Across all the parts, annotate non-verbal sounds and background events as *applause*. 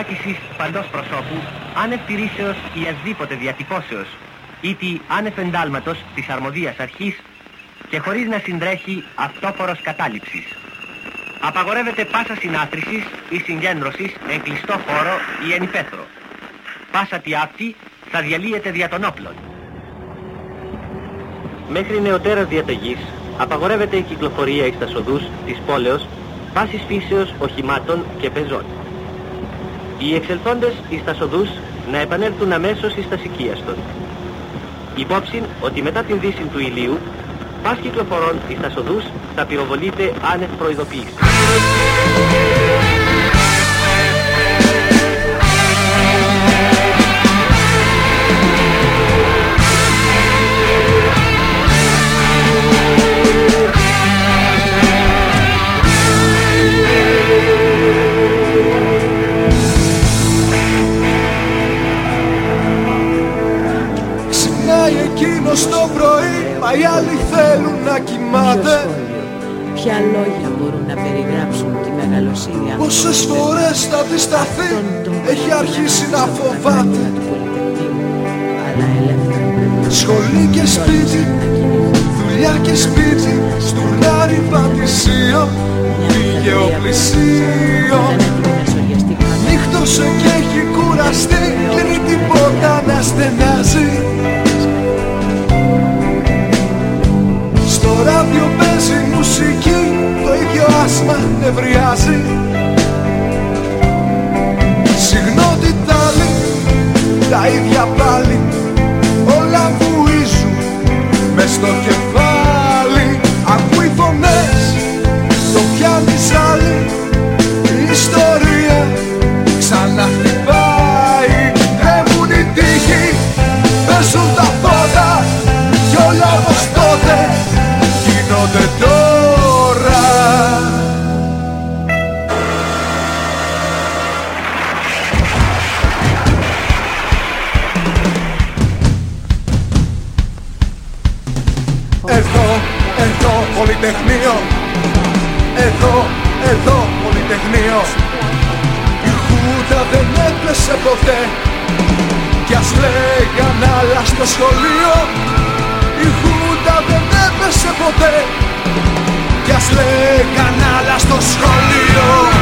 Επιτρέπεται η σύλληψη και φυλάκισης παντός προσώπου άνευ τηρήσεως ή ασδήποτε διατυπώσεως ή τη άνευ εντάλματος της αρμοδίας αρχής και χωρίς να συντρέχει αυτόφορος κατάληψης. Απαγορεύεται πάσα συνάθρησης ή συγκέντρωσης εν κλειστό χώρο ή εν υπαίθρο. Πάσα τι αυτή θα διαλύεται δια των όπλων. Μέχρι νεωτέρας διαταγής απαγορεύεται η κυκλοφορία εις τα σοδούς της πόλεως πάσης φύσεως οχημάτων και πεζών. Οι εξελθόντες εις τα σοδούς να επανέλθουν αμέσως εις τα σικίαστον. Υπόψη ότι μετά την δύση του ηλίου, πας κυκλοφορών εις τα σοδούς θα πυροβολείται άνευ προειδοποίησης. Μα οι άλλοι θέλουν να κοιμάται. Ποια λόγια μπορούν να περιγράψουν τη μεγαλοσύνη αυτού Πόσες του φορές θα αντισταθεί; Αυτόν τον Έχει πολίτη αρχίσει να στα φοβάται. μάτια του Πολυτεχνείου, Αλλά ελεύθερα πρέπει να Σχολή και σπίτι Δουλειά και σπίτι Στουρνάρι πατησίο Πήγε ο πλησίο δεν έτοιμο να σοριαστεί κανένα. Νύχτωσε και έχει κουραστεί Κλείνει την πόρτα να στενάζει μουσική Το ίδιο άσμα νευριάζει. Συγνότητα άλλη Τα ίδια πάλι Όλα βουίζουν Μες στο κεφάλι εδώ, Πολυτεχνείο. Η Χούτα δεν έπεσε ποτέ. Κι ας λέγαν άλλα στο σχολείο. Η Χούτα δεν έπεσε ποτέ. Κι ας λέγαν άλλα στο σχολείο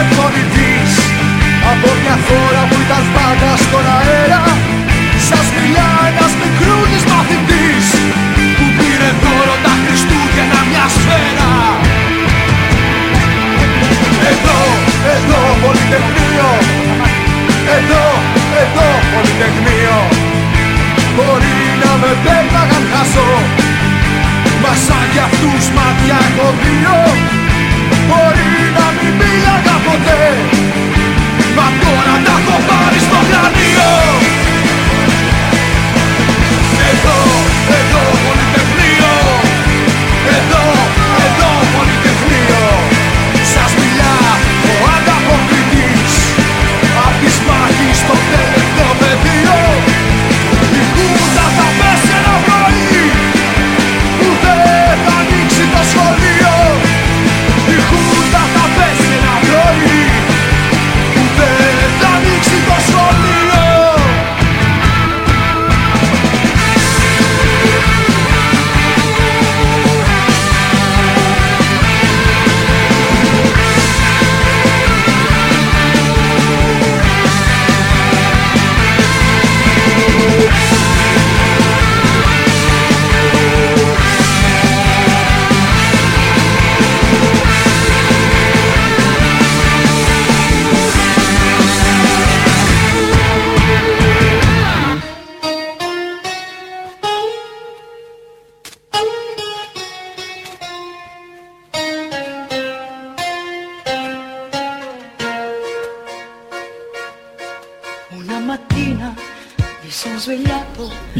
βραδινός εκπονητής Από μια χώρα που ήταν πάντα στον αέρα Σας μιλά ένας μικρούλης μαθητής Που πήρε δώρο τα Χριστούγεννα μια σφαίρα. Εδώ, εδώ, Πολυτεχνείο. Εδώ, εδώ, Πολυτεχνείο. Μπορεί να με πέταγαν χάσω Μα σαν κι αυτούς μάτια έχω δύο. Μπορεί να μην μίλαγα ποτέ. Μα τώρα τα έχω πάρει στο πλανείο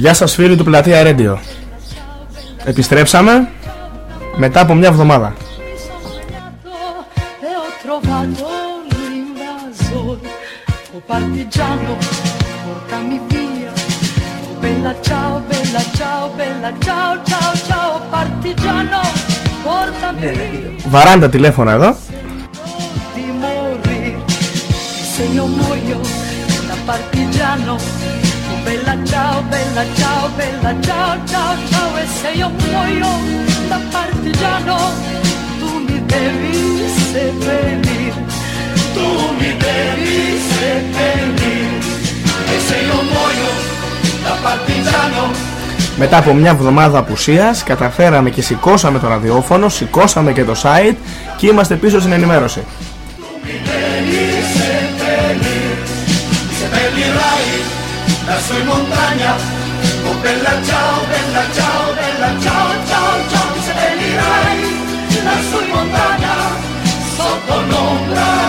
Γεια σας φίλοι του Πλατεία Radio. Επιστρέψαμε μετά από μια εβδομάδα. Βαράντα τηλέφωνα εδώ bella ciao, bella ciao, bella ciao, ciao, ciao e se io muoio da partigiano tu mi devi seppellir, tu mi devi seppellir e se io muoio da partigiano μετά από μια εβδομάδα απουσίας καταφέραμε και σηκώσαμε το ραδιόφωνο, σηκώσαμε και το site και είμαστε πίσω στην ενημέρωση. Lassù in montagna Oh bella ciao, bella ciao, bella ciao, ciao, ciao Mi seppellirai lassù in montagna Sotto l'ombra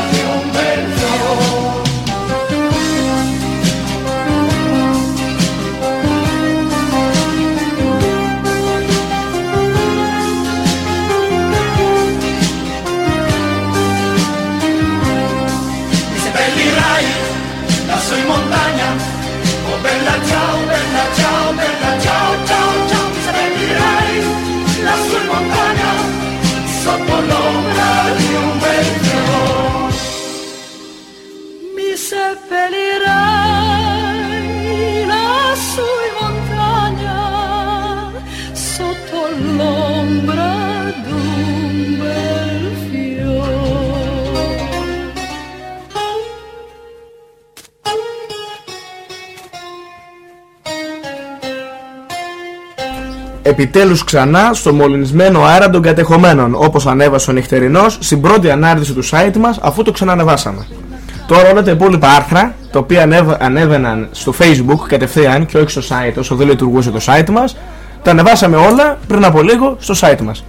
Επιτέλους ξανά στο μολυνισμένο αέρα των κατεχομένων όπως ανέβασε ο νυχτερινός στην πρώτη ανάρτηση του site μας αφού το ξανανεβάσαμε. Τώρα όλα τα υπόλοιπα άρθρα τα οποία ανέβαιναν στο facebook κατευθείαν και όχι στο site όσο δεν λειτουργούσε το site μας τα ανεβάσαμε όλα πριν από λίγο στο site μας.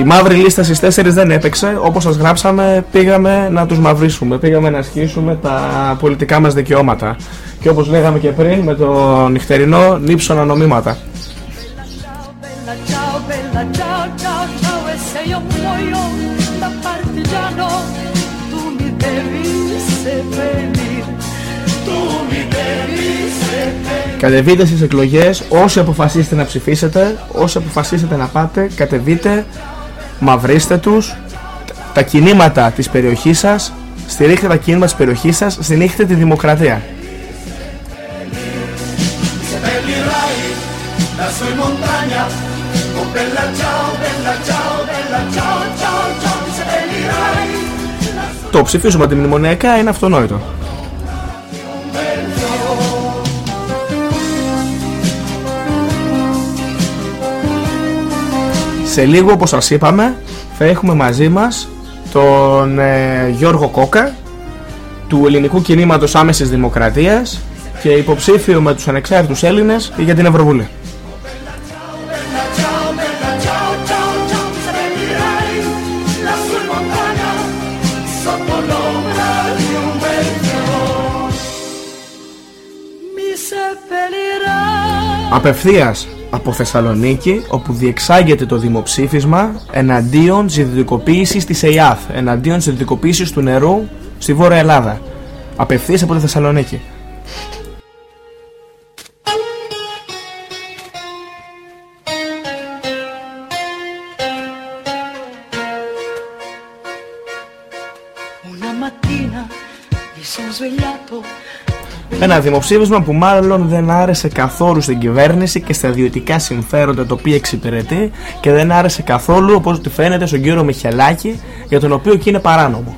Η μαύρη λίστα στις 4 δεν έπαιξε, όπως σας γράψαμε πήγαμε να τους μαυρίσουμε, πήγαμε να ασκήσουμε τα πολιτικά μας δικαιώματα. Και όπως λέγαμε και πριν με το νυχτερινό νύψωνα νομίματα. Κατεβείτε στις εκλογές όσοι αποφασίσετε να ψηφίσετε όσοι αποφασίσετε να πάτε κατεβείτε μαυρίστε τους. Τα κινήματα της περιοχής σας στηρίχτε τα κίνημα της περιοχής σας στηρίχτε τη δημοκρατία. Το ψηφίσουμε τη μνημονιακά είναι αυτονόητο Σε λίγο όπως σας είπαμε θα έχουμε μαζί μας τον ε, Γιώργο Κόκα του Ελληνικού Κινήματος Άμεσης Δημοκρατίας και υποψήφιο με τους ανεξάρτητους Έλληνες για την Ευρωβουλή. Απευθείας από Θεσσαλονίκη όπου διεξάγεται το δημοψήφισμα εναντίον της ιδιωτικοποίησης της ΕΙΑΘ, εναντίον της ιδιωτικοποίησης του νερού στη Βόρεια Ελλάδα. Απευθείας από τη Θεσσαλονίκη. Ένα δημοψήφισμα που μάλλον δεν άρεσε καθόλου στην κυβέρνηση και στα ιδιωτικά συμφέροντα το οποίο εξυπηρετεί και δεν άρεσε καθόλου όπως ότι φαίνεται στον κύριο Μιχελάκη για τον οποίο και είναι παράνομο.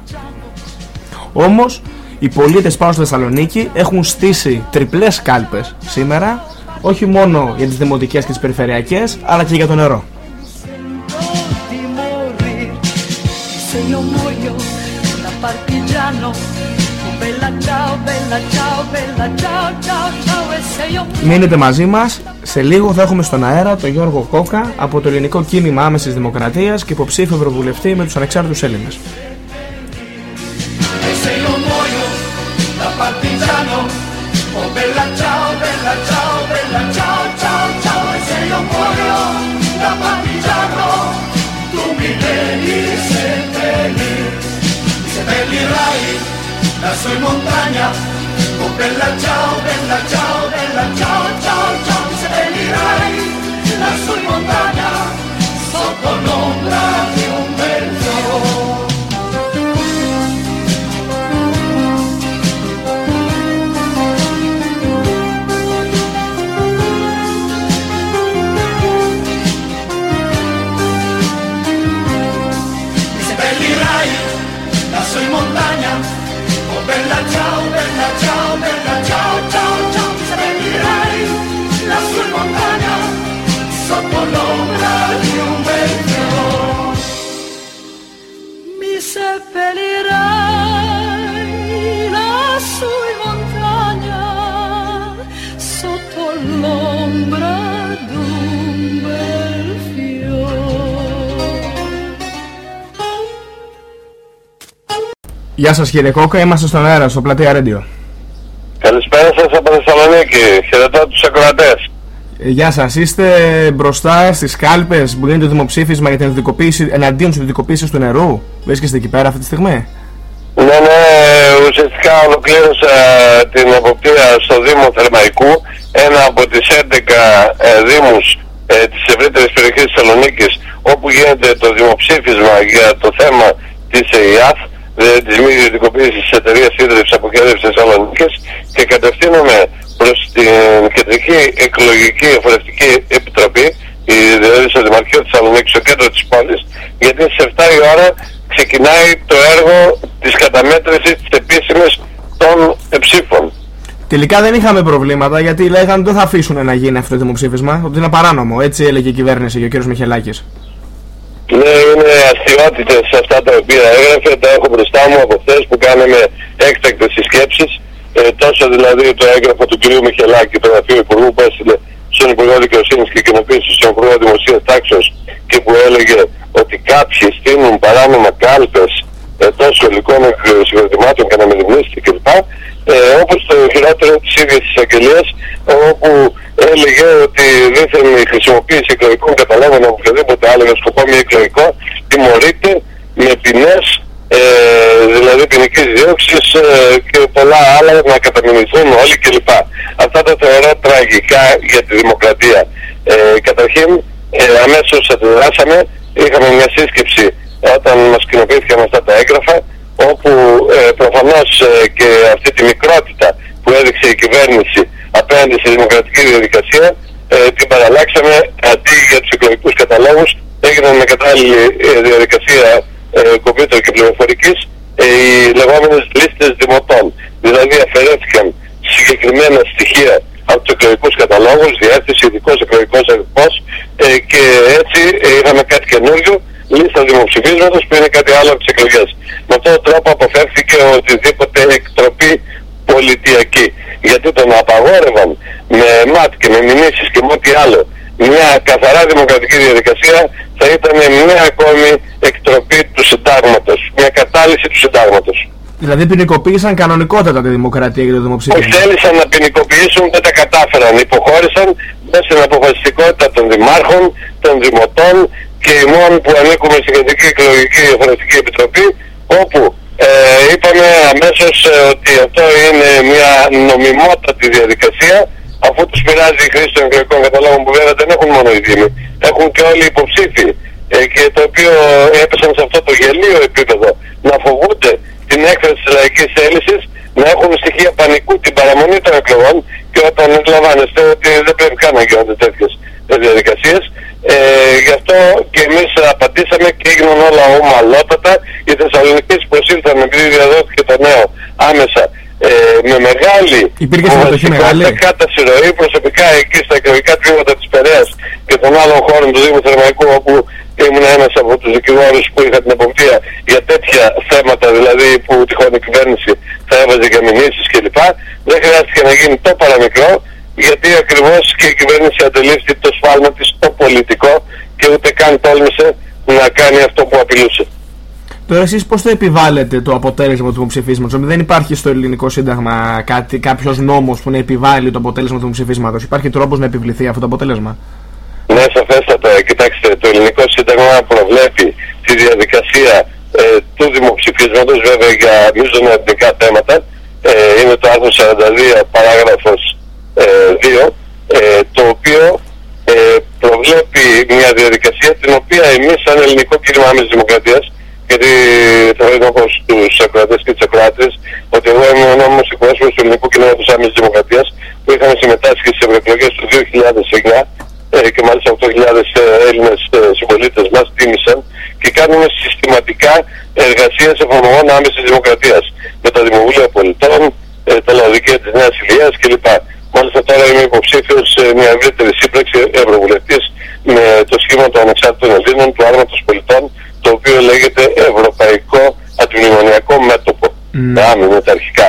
Όμως οι πολίτες πάνω στη Θεσσαλονίκη έχουν στήσει τριπλές κάλπες σήμερα όχι μόνο για τις δημοτικές και τις περιφερειακές αλλά και για το νερό. Μείνετε μαζί μας, σε λίγο θα έχουμε στον αέρα τον Γιώργο Κόκα από το Ελληνικό Κίνημα Άμεσης Δημοκρατίας και υποψήφιο ευρωβουλευτή με τους ανεξάρτητους Έλληνες. La soy montaña, o oh, bella ciao, bella ciao. Γεια σας κύριε Κόκα, είμαστε στον αέρα, στο Πλατεία Radio. Καλησπέρα σας από Θεσσαλονίκη. Χαιρετώ τους ακροατές. Ε, Γεια σας, είστε μπροστά στις κάλπες που γίνεται το δημοψήφισμα για την ιδιωτικοποίηση, εναντίον της ιδιωτικοποίησης του νερού; Βρίσκεστε εκεί πέρα αυτή τη στιγμή; Ναι, ναι, ουσιαστικά ολοκλήρωσα την εποπτεία στο Δήμο Θερμαϊκού, ένα από τις 11 ε, δήμους ε, της ευρύτερης περιοχής της Θεσσαλονίκης, όπου γίνεται το δημοψήφισμα για το θέμα της ΕΙΑΘ, δε, της μη ιδιωτικοποίησης της εταιρείας ίδρυψης αποκέντρευσης Θεσσαλονίκης και κατευθύνομαι προς την Κεντρική Εκλογική Εφορευτική Επιτροπή, η, δηλαδή στο Δημαρχείο της Θεσσαλονίκης, στο κέντρο της πόλης, γιατί στις 7 η ώρα ξεκινάει το έργο της καταμέτρησης της επίσημης των ε, ψήφων. Τελικά δεν είχαμε προβλήματα γιατί λέγανε ότι δεν θα αφήσουν να γίνει αυτό το δημοψήφισμα, ότι είναι παράνομο. Έτσι έλεγε η κυβέρνηση και ο κύριος Μιχελάκης. Ναι, είναι αστείωτητες αυτά τα οποία έγραφε, τα έχω μπροστά μου από χθες που κάναμε έκτακτες συσκέψεις, ε, τόσο δηλαδή το έγγραφο του κ. Μιχελάκη, το γραφείο Υπουργού που έστειλε στον Υπουργό Δικαιοσύνης και κοινοποίησης στον Υπουργό Δημοσίας Τάξεως και που έλεγε ότι κάποιοι στείλουν παράνομα κάλπες ε, τόσο υλικών συγκροτημάτων και αναμετρημνήσεις κλπ. Ε, όπως το χειρότερο της ίδιας της αγγελίας όπου έλεγε ότι δίθεν η χρησιμοποίηση εκλογικών καταλόγων από οποιοδήποτε άλλο για σκοπό μη εκλογικό τιμωρείται με ποινές ε, δηλαδή ποινικής δίωξης ε, και πολλά άλλα να καταμηνηθούν όλοι κλπ. Αυτά τα θεωρώ τραγικά για τη δημοκρατία. Ε, καταρχήν ε, αμέσως αντιδράσαμε, είχαμε μια σύσκεψη όταν μας κοινοποιήθηκαν αυτά τα έγγραφα όπου ε, προφανώς ε, και αυτή τη μικρότητα που έδειξε η κυβέρνηση απέναντι στη δημοκρατική διαδικασία ε, την παραλλάξαμε αντί για τους εκλογικούς καταλόγους έγιναν με κατάλληλη ε, διαδικασία ε, κομπιούτερ και πληροφορικής ε, οι λεγόμενες λίστες δημοτών. Δηλαδή αφαιρέθηκαν συγκεκριμένα στοιχεία από τους εκλογικούς καταλόγους, διεύθυνση, ειδικός εκλογικός αριθμός ε, και έτσι ε, είχαμε κάτι καινούριο λίστα δημοψηφίσματος που είναι κάτι άλλο από τις εκλογές. Με αυτόν τον τρόπο αποφεύθηκε οτιδήποτε εκτροπή πολιτιακή. Γιατί τον απαγόρευαν με ΜΑΤ και με μηνύσεις και με ό,τι άλλο μια καθαρά δημοκρατική διαδικασία θα ήταν μια ακόμη εκτροπή του συντάγματος, μια κατάλυση του συντάγματος. Δηλαδή ποινικοποίησαν κανονικότατα τη δημοκρατία και το Που δημοψήφισμα. θέλησαν να ποινικοποιήσουν δεν τα κατάφεραν. Υποχώρησαν μέσα στην αποφασιστικότητα των δημάρχων, των δημοτών και ημών που ανήκουμε στην Κεντρική Εκλογική Διαφορετική Επιτροπή όπου ε, είπαμε αμέσως ε, ότι αυτό είναι μια νομιμότατη διαδικασία αφού τους πειράζει η χρήση των εκλογικών καταλόγων που βέβαια δεν έχουν μόνο οι Δήμοι, έχουν και όλοι οι υποψήφοι ε, και το οποίο έπεσαν σε αυτό το γελίο επίπεδο να φοβούνται την έκφραση της λαϊκής θέλησης, να έχουν στοιχεία πανικού την παραμονή των εκλογών και όταν αντιλαμβάνεστε ότι δεν πρέπει καν να γίνονται τέτοιες ε, διαδικασίες. Ε, γι' αυτό και εμείς απαντήσαμε και έγιναν όλα ομαλότατα. Οι Θεσσαλονικοί προσήλθαν επειδή διαδόθηκε το νέο άμεσα ε, με μεγάλη Υπήρχε συμμετοχή μεγάλη; κάταση ροή προσωπικά εκεί στα εκλογικά τμήματα της Περαίας και των άλλων χώρων του Δήμου Θερμαϊκού όπου ήμουν ένας από τους δικηγόρους που είχα την εποπτεία για τέτοια θέματα δηλαδή που τυχόν η κυβέρνηση θα έβαζε για μηνύσεις κλπ. Δεν χρειάστηκε να γίνει το παραμικρό γιατί ακριβώς και η κυβέρνηση αντελήφθη το σφάλμα της το πολιτικό και ούτε καν τόλμησε να κάνει αυτό που απειλούσε. Τώρα εσείς πώς το επιβάλλετε το αποτέλεσμα του δημοψηφίσματος; Δεν υπάρχει στο ελληνικό σύνταγμα κάτι, κάποιος νόμος που να επιβάλλει το αποτέλεσμα του δημοψηφίσματος; Υπάρχει τρόπος να επιβληθεί αυτό το αποτέλεσμα; Ναι, σαφέστατα. Κοιτάξτε, το ελληνικό σύνταγμα προβλέπει τη διαδικασία ε, του δημοψηφίσματος βέβαια για μείζωνα εθνικά θέματα. Ε, είναι το άρθρο 42 παράγραφος 2 ε, το οποίο προβλέπει μια διαδικασία την οποία εμείς σαν ελληνικό κίνημα άμεσης δημοκρατίας γιατί θα πω όπως τους ακροατές και τις ακροάτες ότι εγώ είμαι ο νόμιμος εκπρόσωπος του ελληνικού κινήματος άμεσης δημοκρατίας που είχαμε συμμετάσχει στις ευρωεκλογές του 2009 ε, και μάλιστα 8.000 ε, Έλληνες ε, συμπολίτες μας τίμησαν και κάνουμε συστηματικά εργασίες εφαρμογών άμεσης δημοκρατίας με τα Δημοβούλια Πολιτών, τα Λαοδικαία της Νέας Ηλίας κλπ. Μάλιστα τώρα είμαι υποψήφιος σε μια ευρύτερη σύμπραξη ευρωβουλευτής με το σχήμα των ανεξάρτητων Ελλήνων του Άρματος Πολιτών το οποίο λέγεται Ευρωπαϊκό Αντιμνημονιακό Μέτωπο. Mm. Άμυ με τα αρχικά.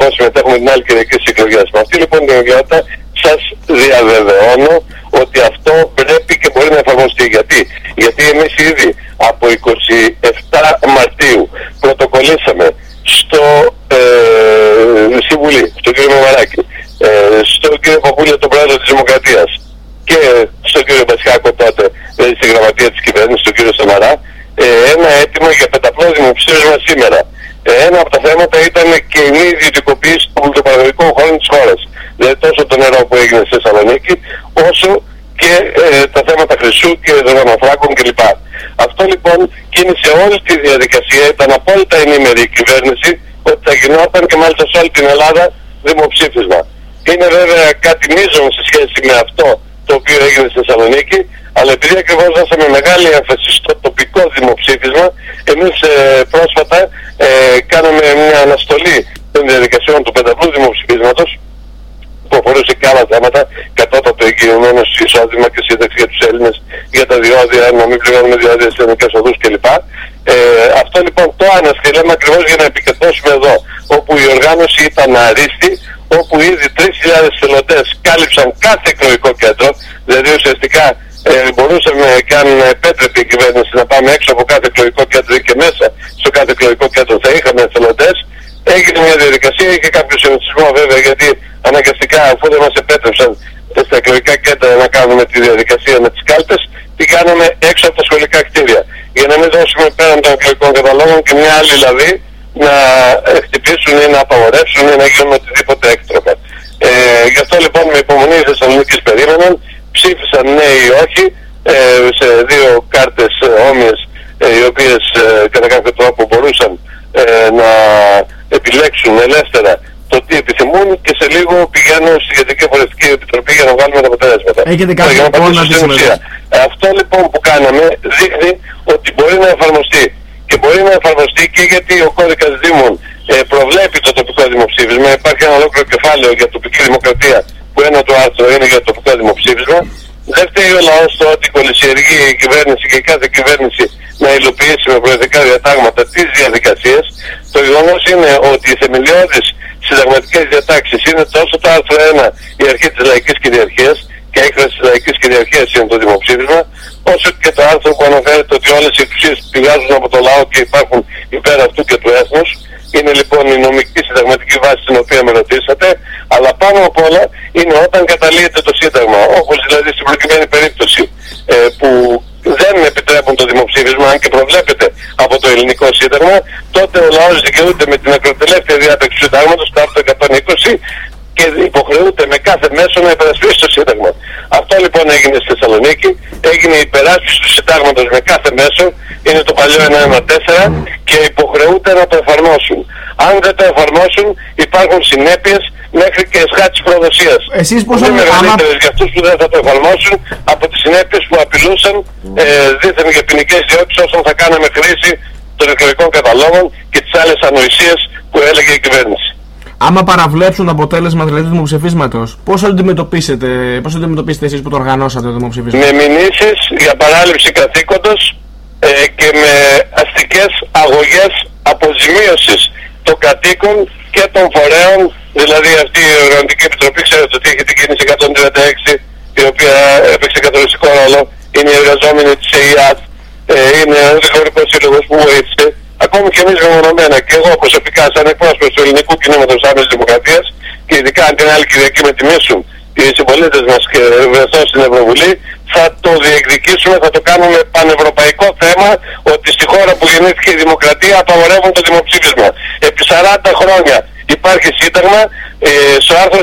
Έτσι λοιπόν συμμετέχουμε την άλλη Κυριακή στις εκλογές. Με αυτή λοιπόν την ιδιότητα σας διαβεβαιώνω ότι αυτό πρέπει και μπορεί να εφαρμοστεί. Γιατί, Γιατί εμείς ήδη από 27 Μαρτίου πρωτοκολλήσαμε στο ε, Συμβουλή, στον κύριο Μεμαράκη, ε, στον κύριο Παπούλια, τον πρόεδρο της Δημοκρατίας και στον κύριο Μπασιάκο τότε, δηλαδή στη γραμματεία της κυβέρνησης, τον κύριο Σαμαρά, ε, ένα αίτημα για πενταπλό δημοψήφισμα σήμερα. Ε, ένα από τα θέματα ήταν και η μη ιδιωτικοποίηση των παραγωγικών χώρων της χώρας. Δηλαδή τόσο το νερό που έγινε στη Θεσσαλονίκη, όσο και ε, τα θέματα χρυσού και δεδομοφράκων κλπ. Αυτό λοιπόν κίνησε όλη τη διαδικασία, ήταν απόλυτα ενήμερη η κυβέρνηση ότι θα γινόταν και μάλιστα σε όλη την Ελλάδα δημοψήφισμα. Είναι βέβαια κάτι μείζον σε σχέση με αυτό το οποίο έγινε στη Θεσσαλονίκη, αλλά επειδή ακριβώς δώσαμε μεγάλη έμφαση στο τοπικό δημοψήφισμα, εμείς ε, πρόσφατα ε, κάναμε μια αναστολή των διαδικασιών του πενταπλού δημοψηφίσματος που αφορούσε και άλλα θέματα, κατώτατο εγγυημένο εισόδημα και σύνταξη για τους Έλληνες, για τα διόδια, να μην πληρώνουμε διόδια στις ελληνικές οδούς κλπ. Ε, αυτό λοιπόν το αναστηλέμε ακριβώς για να επικεντρώσουμε εδώ, όπου η οργάνωση ήταν αρίστη, όπου ήδη 3.000 θελοντές κάλυψαν κάθε εκλογικό κέντρο, δηλαδή ουσιαστικά ε, μπορούσαμε και αν επέτρεπε η κυβέρνηση να πάμε έξω από κάθε εκλογικό κέντρο και μέσα στο κάθε εκλογικό κέντρο θα είχαμε εθελοντές. Έγινε μια διαδικασία, είχε κάποιο συνηθισμό βέβαια γιατί αναγκαστικά αφού δεν μας επέτρεψαν στα εκλογικά κέντρα να κάνουμε τη διαδικασία με τις κάλπες, τι κάναμε έξω από τα σχολικά κτίρια. Για να μην δώσουμε πέραν των εκλογικών καταλόγων και μια άλλη δηλαδή να χτυπήσουν ή να απαγορεύσουν ή να γίνουν οτιδήποτε έκτροπα. Ε, γι' αυτό λοιπόν με υπομονή της Θεσσαλονίκης περίμεναν, ψήφισαν ναι ή όχι ε, σε δύο κάρτες ε, όμοιες ε, οι οποίες ε, κατά κάποιο τρόπο μπορούσαν ε, να επιλέξουν ελεύθερα το τι επιθυμούν και σε λίγο πηγαίνω στη Γενική Φορευτική Επιτροπή για να βγάλουμε τα αποτέλεσματα. Έχετε κάποια εικόνα Αυτό λοιπόν που κάναμε δείχνει ότι μπορεί να εφαρμοστεί. Και μπορεί να εφαρμοστεί και γιατί ο κώδικας Δήμων ε, προβλέπει το τοπικό δημοψήφισμα. Υπάρχει ένα ολόκληρο κεφάλαιο για τοπική δημοκρατία που ένα του άρθρο είναι για το τοπικό δημοψήφισμα. Δεν φταίει ο λαός το ότι κολυσιεργεί η κυβέρνηση και η κάθε κυβέρνηση να υλοποιήσει με προεδρικά διατάγματα τις διαδικασίες. Το γεγονός είναι ότι οι θεμελιώδεις συνταγματικές διατάξεις είναι τόσο το άρθρο 1 η αρχή της λαϊκής κυριαρχίας και έκφραση της λαϊκής κυριαρχίας είναι το δημοψήφισμα, όσο και το άρθρο που αναφέρεται ότι όλες οι εξουσίες πηγάζουν από το λαό και υπάρχουν υπέρ αυτού και του έθνους. Είναι λοιπόν η νομική συνταγματική βάση στην οποία με ρωτήσατε, αλλά πάνω απ' όλα είναι όταν καταλύεται το Σύνταγμα, όπως δηλαδή στην προκειμένη περίπτωση ε, που δεν επιτρέπουν το δημοψήφισμα, αν και προβλέπεται από το ελληνικό σύνταγμα, τότε ο λαός δικαιούται με την ακροτελεύθερη διάταξη του συντάγματος, το άρθρο 120, και υποχρεούται με κάθε μέσο να υπερασπίσει το Σύνταγμα. Αυτό λοιπόν έγινε στη Θεσσαλονίκη, έγινε η υπεράσπιση του Συντάγματος με κάθε μέσο, είναι το παλιό 114 και υποχρεούται να το εφαρμόσουν. Αν δεν το εφαρμόσουν υπάρχουν συνέπειες μέχρι και εσχάτης προδοσίας. Εσείς πώς είναι μεγαλύτερες για αυτούς που δεν θα το εφαρμόσουν από τις συνέπειες που απειλούσαν ε, δίθεν για ποινικές διώξεις όσων θα κάναμε χρήση των εκλογικών καταλόγων και τις άλλες ανοησίες που έλεγε η κυβέρνηση. Άμα παραβλέψουν το αποτέλεσμα δηλαδή του δημοψηφίσματος, πώς θα αντιμετωπίσετε, πώς θα αντιμετωπίσετε εσείς που το οργανώσατε το δημοψηφίσμα; Με μηνύσεις για παράληψη καθήκοντος ε, και με αστικές αγωγές αποζημίωσης των κατοίκων και των φορέων. Δηλαδή αυτή η Οργανωτική Επιτροπή, ξέρετε ότι έχει την κίνηση 136, η οποία έπαιξε καθοριστικό ρόλο. Είναι οι εργαζόμενοι της ΕΙΑΤ, ε, είναι ο Δικηγορικό Σύλλογος που βοήθησε ακόμη και εμείς μεμονωμένα και εγώ προσωπικά σαν εκπρόσωπος του ελληνικού κινήματος άμεσης δημοκρατίας και ειδικά αν την άλλη Κυριακή με τιμήσουν οι συμπολίτες μας και βρεθώ στην Ευρωβουλή θα το διεκδικήσουμε, θα το κάνουμε πανευρωπαϊκό θέμα ότι στη χώρα που γεννήθηκε η δημοκρατία απαγορεύουν το δημοψήφισμα. Επί 40 χρόνια υπάρχει σύνταγμα ε, στο άρθρο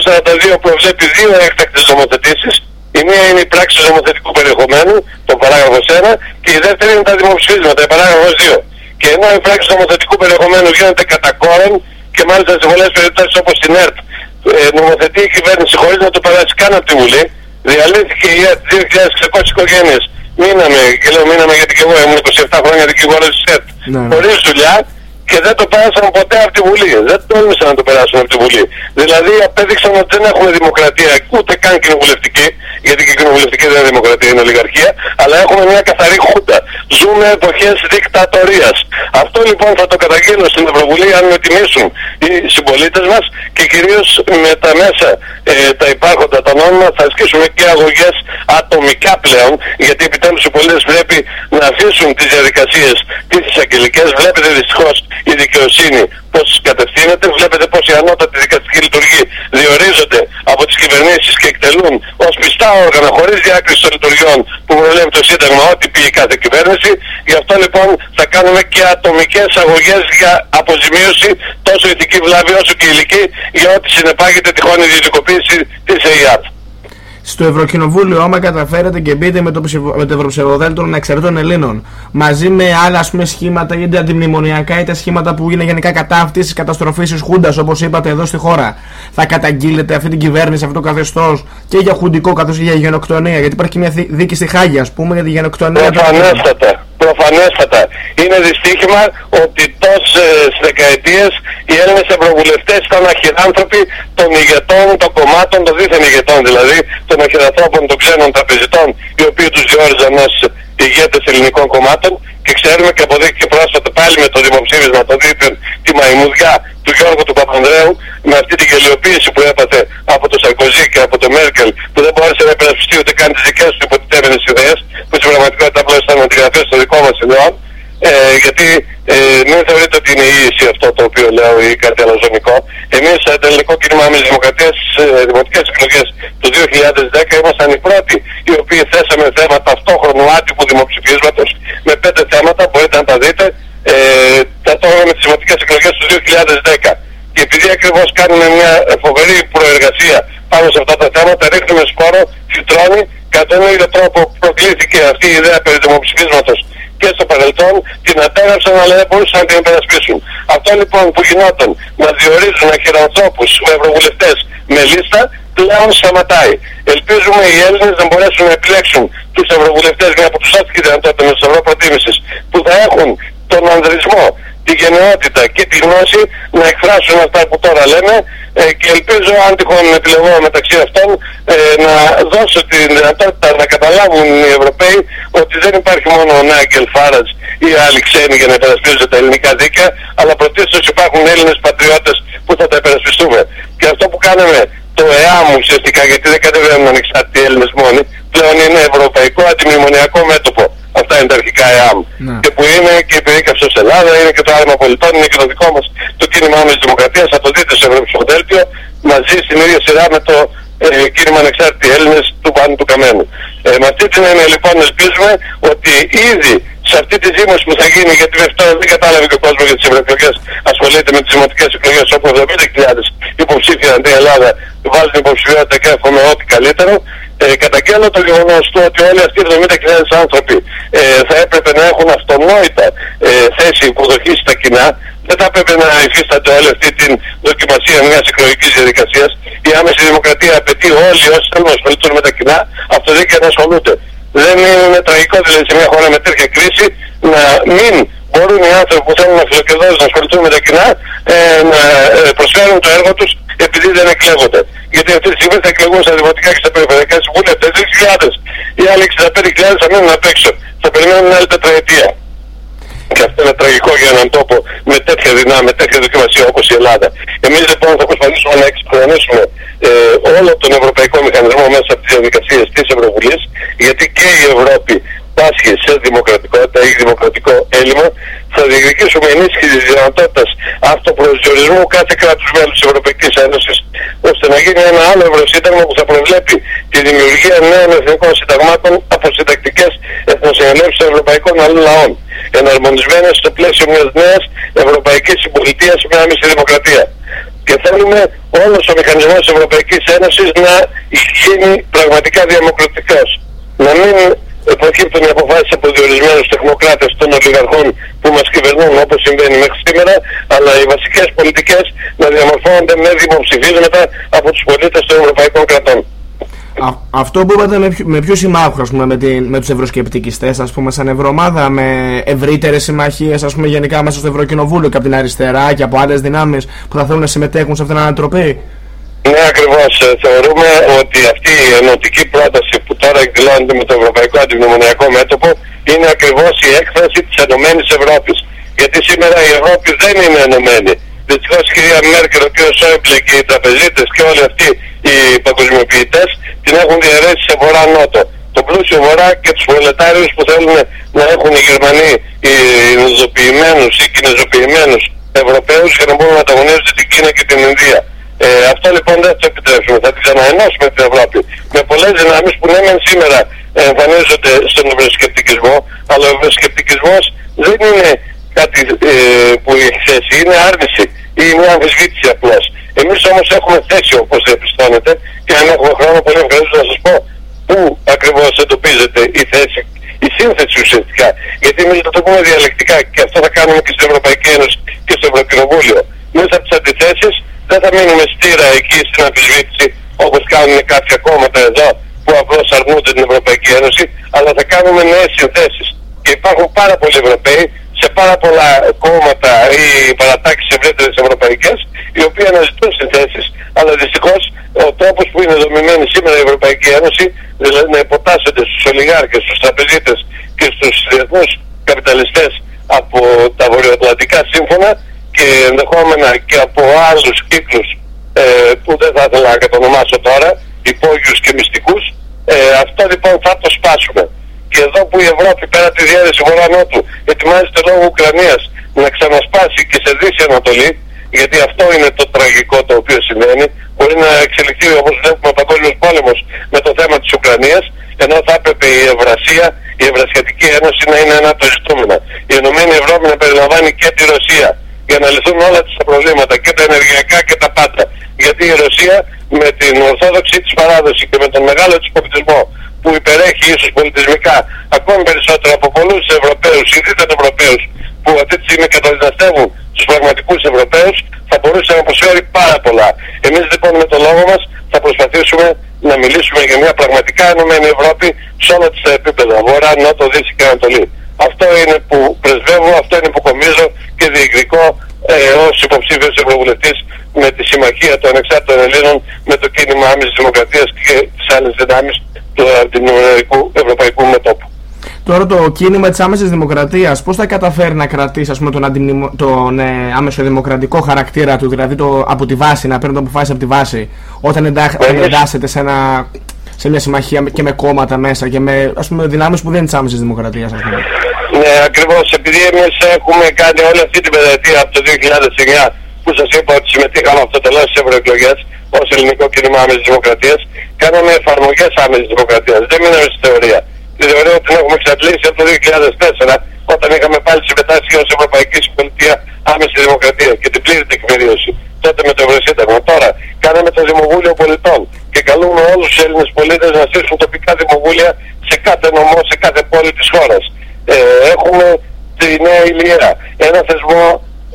42 που βλέπει δύο έκτακτες νομοθετήσεις η μία είναι η πράξη νομοθετικού περιεχομένου, το παράγραφος 1, και η δεύτερη είναι τα δημοψηφίσματα, η παράγραφος 2. Και ενώ η πράξη νομοθετικού περιεχομένους γίνεται κατά κόρον και μάλιστα σε πολλές περιπτώσεις όπως στην ΕΡΤ ε, νομοθετεί η κυβέρνηση χωρίς να το περάσει καν από τη Βουλή, διαλύθηκε η ΕΡΤ 2.600 οικογένειες. Μείναμε, και λέω μείναμε γιατί και εγώ ήμουν 27 χρόνια δικηγόρος της ΕΡΤ, Ναι, ναι. χωρίς δουλειά και δεν το πέρασαν ποτέ από τη Βουλή. Δεν τόλμησαν να το περάσουν από τη Βουλή. Δηλαδή απέδειξαν ότι δεν έχουμε δημοκρατία, ούτε καν κοινοβουλευτική, γιατί και η κοινοβουλευτική δεν είναι δημοκρατία, είναι ολιγαρχία, αλλά έχουμε μια καθαρή χούντα. Ζούμε εποχές δικτατορίας. Αυτό λοιπόν θα το καταγγείλω στην Ευρωβουλή αν με τιμήσουν οι συμπολίτες μας και κυρίως με τα μέσα ε, τα υπάρχοντα τα νόμιμα θα ασκήσουμε και αγωγές ατομικά πλέον γιατί επιτέλους οι πολίτες πρέπει να αφήσουν τις διαδικασίες τις εισαγγελικές. Βλέπετε δυστυχώς η δικαιοσύνη πώς κατευθύνεται, βλέπετε πώς η ανώτατη δικαστική λειτουργή διορίζονται από τις κυβερνήσεις και εκτελούν ως πιστά όργανα χωρίς διάκριση των λειτουργιών που προβλέπει το Σύνταγμα ό,τι πήγε κάθε κυβέρνηση. Γι' αυτό λοιπόν θα κάνουμε και ατομικές αγωγές για αποζημίωση τόσο ηθική βλάβη όσο και υλική για ό,τι συνεπάγεται τυχόν ιδιωτικοποίηση της ΕΙΑΤ. Στο Ευρωκοινοβούλιο, άμα καταφέρετε και μπείτε με το, ψηφο- με το Ευρωψηφοδέλτιο των εξαιρετών Ελλήνων, μαζί με άλλα ας πούμε, σχήματα, είτε αντιμνημονιακά είτε σχήματα που είναι γενικά κατά αυτή τη καταστροφή τη Χούντα, όπω είπατε εδώ στη χώρα, θα καταγγείλετε αυτή την κυβέρνηση, αυτό το καθεστώ και για χουντικό καθώ και για γενοκτονία. Γιατί υπάρχει και μια δι- δίκη στη Χάγη, α πούμε, για τη γενοκτονία. Προφανέστατα. Προφανέστατα. Είναι δυστύχημα ότι τόσες δεκαετίες οι Έλληνες ευρωβουλευτές ήταν αχυράνθρωποι των ηγετών των κομμάτων, των δίθεν ηγετών δηλαδή, των αχυρανθρώπων των ξένων τραπεζιτών, οι οποίοι τους διόριζαν ως ηγέτες ελληνικών κομμάτων και ξέρουμε και αποδείχθηκε πρόσφατα πάλι με το δημοψήφισμα το δίθεν τη μαϊμουδιά του Γιώργου του Παπανδρέου με αυτή την γελιοποίηση που έπαθε από το Σαρκοζή και από το Μέρκελ που δεν μπόρεσε να υπερασπιστεί ούτε καν τις δικές του υποτιτέμενες ιδέες που στην πραγματικότητα απλώς ήταν αντιγραφές των δικών μας ιδεών ε, γιατί ε, μην θεωρείτε ότι είναι ίηση αυτό το οποίο λέω ή κάτι αλαζονικό. Εμείς ε, το ελληνικό κίνημα με τις δημοκρατίες, ε, δημοτικές εκλογές του 2010 ήμασταν οι πρώτοι οι οποίοι θέσαμε θέματα ταυτόχρονου άτυπου δημοψηφίσματος με πέντε θέματα, μπορείτε να τα δείτε, ε, τα τώρα με τις δημοτικές εκλογές του 2010. Και επειδή ακριβώς κάνουμε μια φοβερή προεργασία πάνω σε αυτά τα θέματα, ρίχνουμε σπόρο, φυτρώνει, κατά τον ίδιο τρόπο προκλήθηκε αυτή η ιδέα περί δημοψηφίσματος και στο παρελθόν την απέγραψαν αλλά δεν μπορούσαν να την υπερασπίσουν. Αυτό λοιπόν που γινόταν να διορίζουν αχυρανθρώπους ευρωβουλευτές με λίστα πλέον σταματάει. Ελπίζουμε οι Έλληνες να μπορέσουν να επιλέξουν τους ευρωβουλευτές μια από τους άτυποι δυνατότητα με σταυρό προτίμησης που θα έχουν τον ανδρισμό, τη γενναιότητα και τη γνώση να εκφράσουν αυτά που τώρα λέμε ε, και ελπίζω αν τυχόν επιλεγώ μεταξύ αυτών ε, να δώσω τη δυνατότητα να καταλάβουν οι Ευρωπαίοι ότι δεν υπάρχει μόνο ο Νάγκελ Φάρας ή άλλοι ξένοι για να υπερασπίζονται τα ελληνικά δίκαια αλλά πρωτίστως υπάρχουν Έλληνες πατριώτες που θα τα υπερασπιστούμε. Και αυτό που κάναμε το ΕΑΜ ουσιαστικά γιατί δεν κατεβαίνουν ανεξάρτητοι Έλληνες μόνοι πλέον είναι ευρωπαϊκό αντιμνημονιακό μέτωπο. Αυτά είναι τα αρχικά ΕΑΜ. Ναι. Και που είναι και η περίκαψη ως Ελλάδα, είναι και το άρμα πολιτών, είναι και το δικό μας το κίνημα άμεσης δημοκρατίας. Θα το δείτε στο Ευρωψηφοδέλτιο μαζί στην ίδια σειρά με το ε, κίνημα ανεξάρτητοι Έλληνες του Πάνου του Καμένου. Ε, με αυτή την έννοια λοιπόν ελπίζουμε ότι ήδη σε αυτή τη ζήμωση που θα γίνει, γιατί αυτό δεν κατάλαβε και ο κόσμος για τις ευρωεκλογές ασχολείται με τις δημοτικές εκλογές όπου 70.000 υποψήφια αντί Ελλάδα βάζουν υποψηφιότητα και εύχομαι ό,τι καλύτερο. Ε, καταγγέλλω το γεγονός του ότι όλοι αυτοί οι 70.000 άνθρωποι ε, θα έπρεπε να έχουν αυτονόητα ε, θέση υποδοχής στα κοινά. Δεν θα έπρεπε να υφίστανται όλη αυτή την δοκιμασία μιας εκλογικής διαδικασίας. Η άμεση δημοκρατία απαιτεί όλοι όσοι θέλουν να ασχοληθούν με τα κοινά αυτοδίκαια να ασχολούνται. Δεν είναι τραγικό δηλαδή σε μια χώρα με τέτοια κρίση να μην μπορούν οι άνθρωποι που θέλουν να φιλοκερδώσουν να ασχοληθούν με τα κοινά ε, να ε, προσφέρουν το έργο τους επειδή δεν εκλέγονται. Γιατί αυτή τη στιγμή θα εκλεγούν στα δημοτικά και στα περιφερειακά συμβούλια 4.000. Οι άλλοι 65.000 θα μείνουν απ' έξω. Θα περιμένουν άλλη τετραετία. Και αυτό είναι τραγικό για έναν τόπο με τέτοια δεινά, με τέτοια δοκιμασία όπως η Ελλάδα. Εμείς λοιπόν θα προσπαθήσουμε να εξυγχρονίσουμε ε, όλο τον ευρωπαϊκό μηχανισμό μέσα από τις διαδικασίες της Ευρωβουλής, γιατί και η Ευρώπη πάσχει σε δημοκρατικότητα ή δημοκρατικό έλλειμμα, θα διεκδικήσουμε ενίσχυση της δυνατότητας αυτοπροσδιορισμού κάθε κράτους μέλους της Ευρωπαϊκής Ένωσης, ώστε να γίνει ένα άλλο ευρωσύνταγμα που θα προβλέπει τη δημιουργία νέων εθνικών συνταγμάτων από συντακτικές εθνοσυνελεύσεις των ευρωπαϊκών λαών, εναρμονισμένες στο πλαίσιο μιας νέας ευρωπαϊκής συμπολιτείας με άμεση δημοκρατία. Και θέλουμε όλος ο μηχανισμός της Ευρωπαϊκής Ένωσης να γίνει πραγματικά δημοκρατικός. Να μην προκύπτουν οι αποφάσεις από διορισμένους τεχνοκράτες των ολιγαρχών που μας κυβερνούν όπως συμβαίνει μέχρι σήμερα, αλλά οι βασικές πολιτικές να διαμορφώνονται με δημοψηφίσματα από τους πολίτες των ευρωπαϊκών κρατών. Α, αυτό που είπατε με, με ποιου συμμάχου, ας πούμε, με, την, με τους ευρωσκεπτικιστές, ας πούμε, σαν ευρωομάδα, με ευρύτερες συμμαχίες, ας πούμε, γενικά μέσα στο Ευρωκοινοβούλιο και από την αριστερά και από άλλες δυνάμεις που θα θέλουν να συμμετέχουν σε αυτήν την ανατροπή; Ναι, ακριβώς. Θεωρούμε ότι αυτή η ενωτική πρόταση που τώρα εκδηλώνεται με το Ευρωπαϊκό Αντιμνημονιακό Μέτωπο είναι ακριβώς η έκφραση της Ενωμένης Ευρώπης. Γιατί σήμερα η Ευρώπη δεν είναι ενωμένη. Δυστυχώς η κυρία Μέρκελ, ο κ. Σόιμπλε και οι τραπεζίτες και όλοι αυτοί οι παγκοσμιοποιητές την έχουν διαιρέσει σε βορρά-νότο. Το πλούσιο βορρά και τους προλετάριους που θέλουν να έχουν οι Γερμανοί οι ινδοποιημένου ή κινεζοποιημένους Ευρωπαίους για να μπορούν να ανταγωνίζονται την Κίνα και την Ινδία. Ε, αυτό λοιπόν δεν θα το επιτρέψουμε. Θα την ξαναενώσουμε την Ευρώπη. Με πολλές δυνάμεις που ναι, μεν σήμερα εμφανίζονται στον ευρωσκεπτικισμό, αλλά ο ευρωσκεπτικισμός δεν είναι κάτι ε, που έχει θέση, είναι άρνηση ή μια αμφισβήτηση απλώς. Εμείς όμως έχουμε θέση όπως διαπιστώνετε και αν έχουμε χρόνο πολύ ευχαριστώ να σας πω πού ακριβώς εντοπίζεται η θέση, η σύνθεση ουσιαστικά. Γιατί εμείς θα το πούμε διαλεκτικά και αυτό θα κάνουμε και στην Ευρωπαϊκή Ένωση και στο Ευρωκοινοβούλιο. Μέσα από τις αντιθέσεις δεν θα μείνουμε στήρα εκεί στην αμφισβήτηση όπως κάνουν κάποια κόμματα εδώ που απλώς αρνούνται την Ευρωπαϊκή Ένωση, αλλά θα κάνουμε νέες συνθέσεις. Και υπάρχουν πάρα πολλοί Ευρωπαίοι σε πάρα πολλά κόμματα ή παρατάξεις ευρύτερες ευρωπαϊκές, οι οποίοι αναζητούν συνθέσεις, αλλά δυστυχώς ο τρόπος που είναι δομημένη σήμερα η Ευρωπαϊκή Ένωση, δηλαδή να υποτάσσεται στους ολιγάρχες, στους τραπεζίτες και στους διεθνούς καπιταλιστές από τα βορειοατλαντικά σύμφωνα, και ενδεχόμενα και από άλλους κύκλους ε, που δεν θα ήθελα να κατονομάσω τώρα, υπόγειους και μυστικούς, ε, αυτό λοιπόν θα το σπάσουμε. Και εδώ που η Ευρώπη πέρα τη διαίρεση βορρά-νότου ετοιμάζεται λόγω Ουκρανίας να ξανασπάσει και σε Δύση Ανατολή, γιατί αυτό είναι το τραγικό το οποίο συμβαίνει, μπορεί να εξελιχθεί όπως βλέπουμε ο Παγκόσμιος Πόλεμος με το θέμα της Ουκρανίας, ενώ θα έπρεπε η Ευρασία, η Ευρασιατική Ένωση να είναι ένα από τα ζητούμενα. Η Ενωμένη Ευρώπη να περιλαμβάνει και τη Ρωσία για να λυθούν όλα τα προβλήματα και τα ενεργειακά και τα πάντα. Γιατί η Ρωσία με την ορθόδοξη της παράδοση και με τον μεγάλο της πολιτισμό που υπερέχει ίσως πολιτισμικά ακόμη περισσότερο από πολλούς Ευρωπαίους, ιδιαίτερα Ευρωπαίους που αυτή τη στιγμή καταδυναστεύουν στους πραγματικούς Ευρωπαίους θα μπορούσε να προσφέρει πάρα πολλά. Εμείς λοιπόν με τον λόγο μας θα προσπαθήσουμε να μιλήσουμε για μια πραγματικά ενωμένη Ευρώπη σε όλα τις επίπεδα, βορρά, νότο, δύση και ανατολή. Αυτό είναι που πρεσβεύω, αυτό είναι που κομίζω και διεκδικώ ε, ως υποψήφιος ευρωβουλευτής με τη συμμαχία των ανεξάρτητων Ελλήνων με το κίνημα άμεσης δημοκρατίας και τις άλλες δυνάμεις του αντινομικού ευρωπαϊκού μετώπου. Τώρα το κίνημα της άμεσης δημοκρατίας, πώς θα καταφέρει να κρατήσει ας πούμε, τον, αντιμνημο... τον ε, άμεσο δημοκρατικό χαρακτήρα του, δηλαδή το, από τη βάση, να παίρνει το αποφάσεις από τη βάση, όταν εντά... εντάσσεται σε ένα σε μια συμμαχία και με κόμματα μέσα και με ας πούμε, δυνάμεις που δεν είναι της άμεσης δημοκρατίας. Ας πούμε. Ναι, ακριβώς. Επειδή εμείς έχουμε κάνει όλη αυτή την πενταετία από το 2009 που σας είπα ότι συμμετείχαμε αυτοτελώς στις ευρωεκλογές ως ελληνικό κίνημα άμεσης δημοκρατίας, κάναμε εφαρμογές άμεσης δημοκρατίας. Δεν μείναμε στη θεωρία. Τη θεωρία την έχουμε εξαντλήσει από το 2004 όταν είχαμε πάλι συμμετάσχει ως Ευρωπαϊκή Συμπολιτεία άμεσης δημοκρατίας και την πλήρη τεκμηρίωση τότε με το Ευρωσύνταγμα. Τώρα κάναμε το Δημοβούλιο Πολιτών και καλούμε όλους τους Έλληνες πολίτες να στήσουν τοπικά δημοβούλια σε κάθε νομό, σε κάθε πόλη της χώρας. Ε, έχουμε τη Νέα Ηλία, ένα θεσμό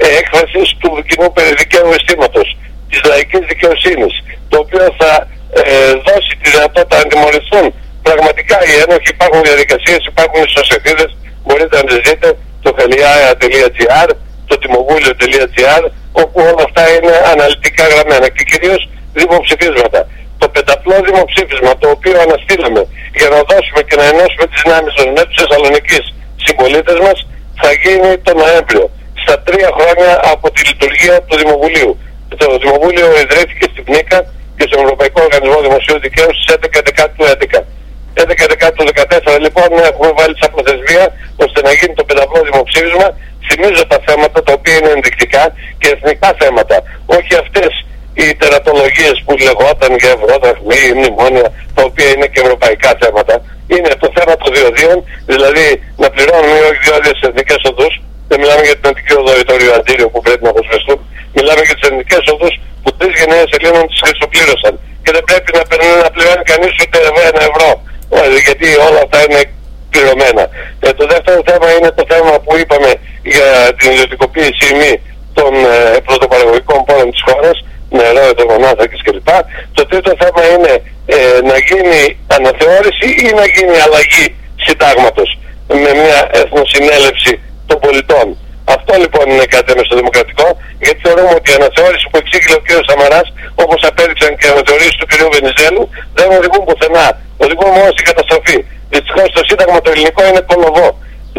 ε, έκφρασης του κοινού περιδικαίου αισθήματος, της λαϊκής δικαιοσύνης, το οποίο θα ε, δώσει τη δυνατότητα να τιμωρηθούν πραγματικά οι ένοχοι, υπάρχουν διαδικασίες, υπάρχουν ιστοσελίδες, μπορείτε να τις δείτε, το χαλιάια.gr, το τιμοβούλιο.gr, όπου όλα αυτά είναι αναλυτικά γραμμένα και κυρίως δημοψηφίσματα. Το πενταπλό δημοψήφισμα το οποίο αναστήλαμε για να δώσουμε και να ενώσουμε τις δυνάμεις των νέων της Θεσσαλονικής συμπολίτες μας θα γίνει το Νοέμβριο, στα τρία χρόνια από τη λειτουργία του Δημοβουλίου. Το Δημοβούλιο ιδρύθηκε στην Πνίκα και στον Ευρωπαϊκό Οργανισμό Δημοσίου Δικαίου στις 11 Δεκάτου 11. 11 Δεκάτου 2014 14 λοιπόν έχουμε βάλει σαν προθεσμία ώστε να γίνει το πενταβλό δημοψήφισμα. Θυμίζω τα θέματα τα οποία είναι ενδεικτικά και εθνικά θέματα. Όχι αυτές οι τερατολογίες που λεγόταν για ευρωδραχμή ή μνημόνια τα οποία είναι και ευρωπαϊκά θέματα. Είναι το θέμα των διοδίων, δηλαδή να πληρώνουμε ή όχι διόδια σε εθνικές οδούς. Δεν μιλάμε για την αντική οδό ή το Ριοαντήριο που πρέπει να αποσβεστούν. Μιλάμε για τις εθνικές οδούς που τρεις γενναίες Ελλήνων τις χρησιμοπλήρωσαν. Και δεν πρέπει να, περνούν, να πληρώνει κανείς ούτε ένα ευρώ. Όχι, γιατί όλα αυτά είναι πληρωμένα. Ε, το δεύτερο θέμα είναι το θέμα που είπαμε για την ιδιωτικοποίηση μη των ε, πρωτοπαραγωγικών πόρων της χώρας, νερό, εδωμονάθρακες κλπ. Το τρίτο θέμα είναι ε, να γίνει αναθεώρηση ή να γίνει αλλαγή συντάγματος με μια εθνοσυνέλευση των πολιτών. Αυτό λοιπόν είναι κάτι στο δημοκρατικό, γιατί θεωρούμε ότι η αναθεώρηση που εξήγηλε ο κ. Σαμαράς, όπως απέδειξαν και οι αναθεωρήσεις του κ. Βενιζέλου, δεν οδηγούν πουθενά. Οδηγούν μόνο στην καταστροφή. Δυστυχώς το Σύνταγμα το ελληνικό είναι κολοβό.